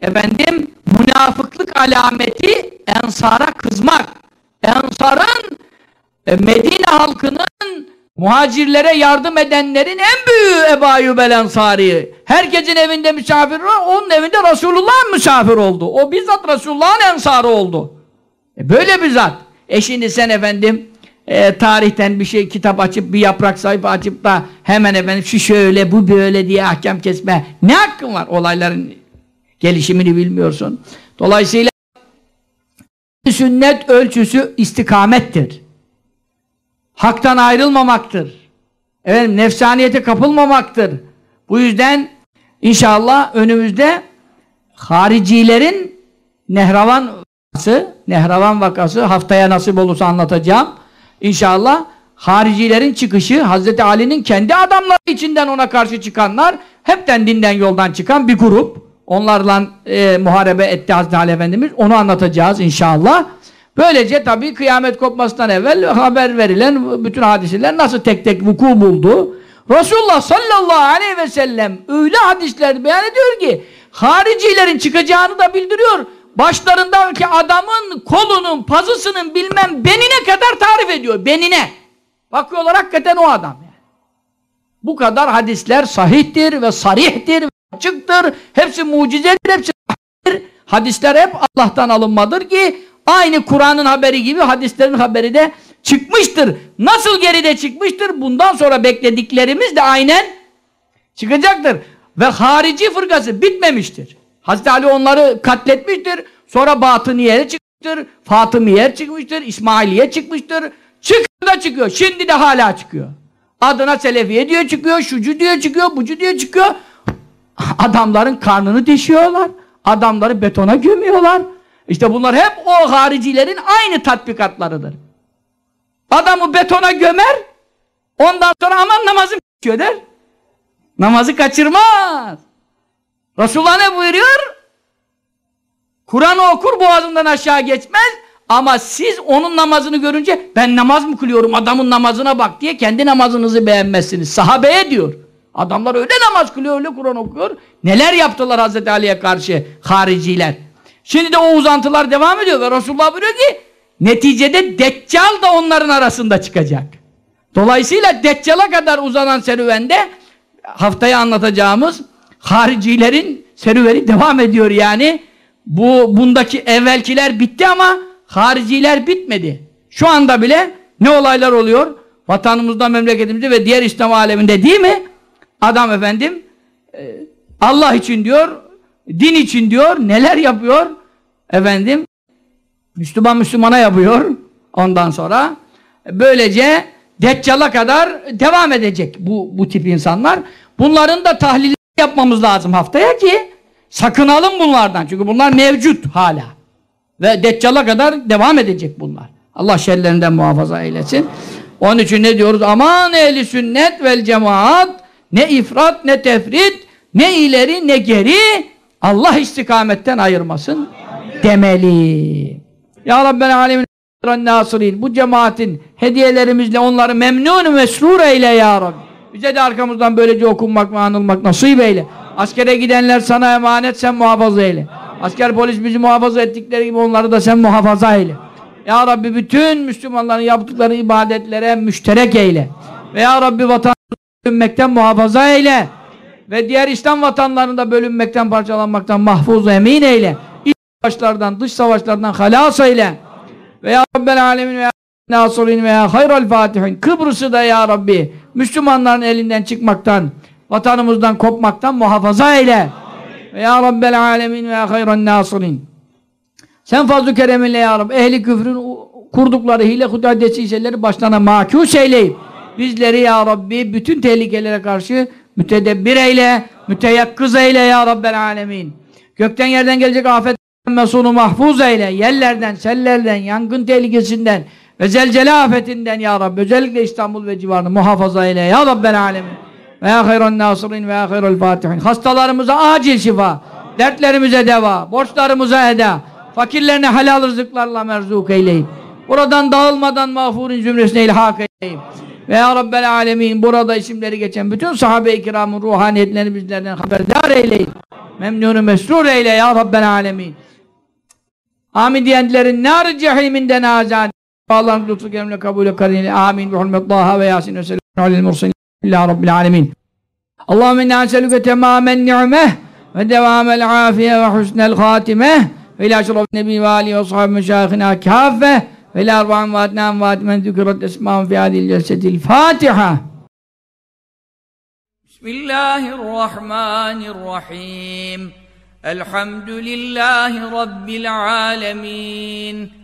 efendim münafıklık alameti ensara kızmak. Ensarın e, Medine halkının muhacirlere yardım edenlerin en büyüğü Ebu Ayyub el Ensari. Herkesin evinde misafir var, onun evinde Resulullah'ın misafir oldu. O bizzat Resulullah'ın ensarı oldu. E böyle bir zat. E şimdi sen efendim e, tarihten bir şey kitap açıp bir yaprak sayfa açıp da hemen efendim şu şöyle bu böyle diye ahkam kesme. Ne hakkın var? Olayların gelişimini bilmiyorsun. Dolayısıyla sünnet ölçüsü istikamettir. Haktan ayrılmamaktır. Efendim nefsaniyete kapılmamaktır. Bu yüzden inşallah önümüzde haricilerin Nehravan vakası, Nehravan vakası haftaya nasip olursa anlatacağım. İnşallah haricilerin çıkışı Hazreti Ali'nin kendi adamları içinden ona karşı çıkanlar hepten dinden yoldan çıkan bir grup. Onlarla e, muharebe etti Hazreti Ali Efendimiz. Onu anlatacağız inşallah. Böylece tabii kıyamet kopmasından evvel haber verilen bütün hadiseler nasıl tek tek vuku buldu. Resulullah sallallahu aleyhi ve sellem öyle hadisler beyan ediyor ki haricilerin çıkacağını da bildiriyor. Başlarındaki adamın kolunun, pazısının bilmem benine kadar tarif ediyor. Benine. Bakıyorlar hakikaten o adam. Yani. Bu kadar hadisler sahihtir ve sarihtir, açıktır. Hepsi mucizedir, hepsi Hadisler hep Allah'tan alınmadır ki aynı Kur'an'ın haberi gibi hadislerin haberi de çıkmıştır. Nasıl geride çıkmıştır? Bundan sonra beklediklerimiz de aynen çıkacaktır. Ve harici fırkası bitmemiştir. Hazreti Ali onları katletmiştir. Sonra Batıniye'ye çıkmıştır. Fatımiye çıkmıştır. İsmailiye çıkmıştır. Çıkıyor da çıkıyor. Şimdi de hala çıkıyor. Adına Selefiye diyor çıkıyor. Şucu diyor çıkıyor. Bucu diyor çıkıyor. Adamların karnını deşiyorlar. Adamları betona gömüyorlar. İşte bunlar hep o haricilerin aynı tatbikatlarıdır. Adamı betona gömer. Ondan sonra aman namazım bitiyor der. Namazı kaçırmaz. Resulullah ne buyuruyor? Kur'an'ı okur boğazından aşağı geçmez ama siz onun namazını görünce ben namaz mı kılıyorum adamın namazına bak diye kendi namazınızı beğenmezsiniz. Sahabeye diyor. Adamlar öyle namaz kılıyor, öyle Kur'an okuyor. Neler yaptılar Hazreti Ali'ye karşı hariciler. Şimdi de o uzantılar devam ediyor ve Resulullah buyuruyor ki neticede Deccal da onların arasında çıkacak. Dolayısıyla Deccal'a kadar uzanan serüvende haftaya anlatacağımız haricilerin serüveni devam ediyor yani. Bu bundaki evvelkiler bitti ama hariciler bitmedi. Şu anda bile ne olaylar oluyor? Vatanımızda, memleketimizde ve diğer İslam aleminde değil mi? Adam efendim e, Allah için diyor, din için diyor, neler yapıyor? Efendim Müslüman Müslümana yapıyor ondan sonra. Böylece Deccal'a kadar devam edecek bu, bu tip insanlar. Bunların da tahlili yapmamız lazım haftaya ki sakınalım bunlardan. Çünkü bunlar mevcut hala. Ve Deccal'a kadar devam edecek bunlar. Allah şerlerinden muhafaza eylesin. Onun için ne diyoruz? Aman ehli sünnet vel cemaat ne ifrat ne tefrit ne ileri ne geri Allah istikametten ayırmasın demeli. Ya Rabbel alemin nasirin bu cemaatin hediyelerimizle onları memnun mesrur eyle ya Rabbi. Bize de arkamızdan böylece okunmak ve anılmak nasip eyle. Askere gidenler sana emanet sen muhafaza eyle. Asker polis bizi muhafaza ettikleri gibi onları da sen muhafaza eyle. Ya Rabbi bütün Müslümanların yaptıkları ibadetlere müşterek eyle. Ve Ya Rabbi vatan bölünmekten muhafaza eyle. Ve diğer İslam vatanlarında bölünmekten, parçalanmaktan mahfuz emin eyle. İç savaşlardan, dış savaşlardan halas eyle. Ve Ya Rabbel Alemin ve Nasirin ve Ya Hayral Fatihin. Kıbrıs'ı da Ya Rabbi Müslümanların elinden çıkmaktan, vatanımızdan kopmaktan muhafaza eyle. Ve Ya Rabbel Alemin ve Hayran Nasirin. Sen fazl-ı kereminle Ya Rabbi ehli küfrün kurdukları hile hudadesi şeyleri başlarına makus eyleyip bizleri Ya Rabbi bütün tehlikelere karşı mütedebbir eyle, müteyakkız eyle Ya Rabbel Alemin. Gökten yerden gelecek afet mesunu mahfuz eyle. Yerlerden, sellerden, yangın tehlikesinden ve zelzele afetinden Ya Rabbi. Özellikle İstanbul ve civarını muhafaza eyle Ya Rabbel Alemin. Ve ya hayran nasirin ve ya hayral fatihin. Hastalarımıza acil şifa, dertlerimize deva, borçlarımıza eda, fakirlerine helal rızıklarla merzuk eyleyip, buradan dağılmadan mağfurun zümresine ilhak eyleyip, ve ya Rabbel Alemin burada isimleri geçen bütün sahabe-i kiramın ruhaniyetlerini bizlerden haberdar eyleyip, memnunu mesrur eyle ya Rabbel Alemin. Amin diyenlerin nar cehiminden azad. Allah'ın lütfu keremle kabulü karini. Amin. Bi hurmet Taha ve Yasin ve selamun aleyhi mursalin. İlla Rabbil alemin. Allahümme inna eselüke temamen ni'meh ve devamel afiye ve husnel khatime ve ila şeref nebi ve alihi ve sahibi meşayihina kâffe ve ila adnan ve admen züküret esmâun fi adil cesedil Fatiha. Bismillahirrahmanirrahim. Elhamdülillahi Rabbil alemin.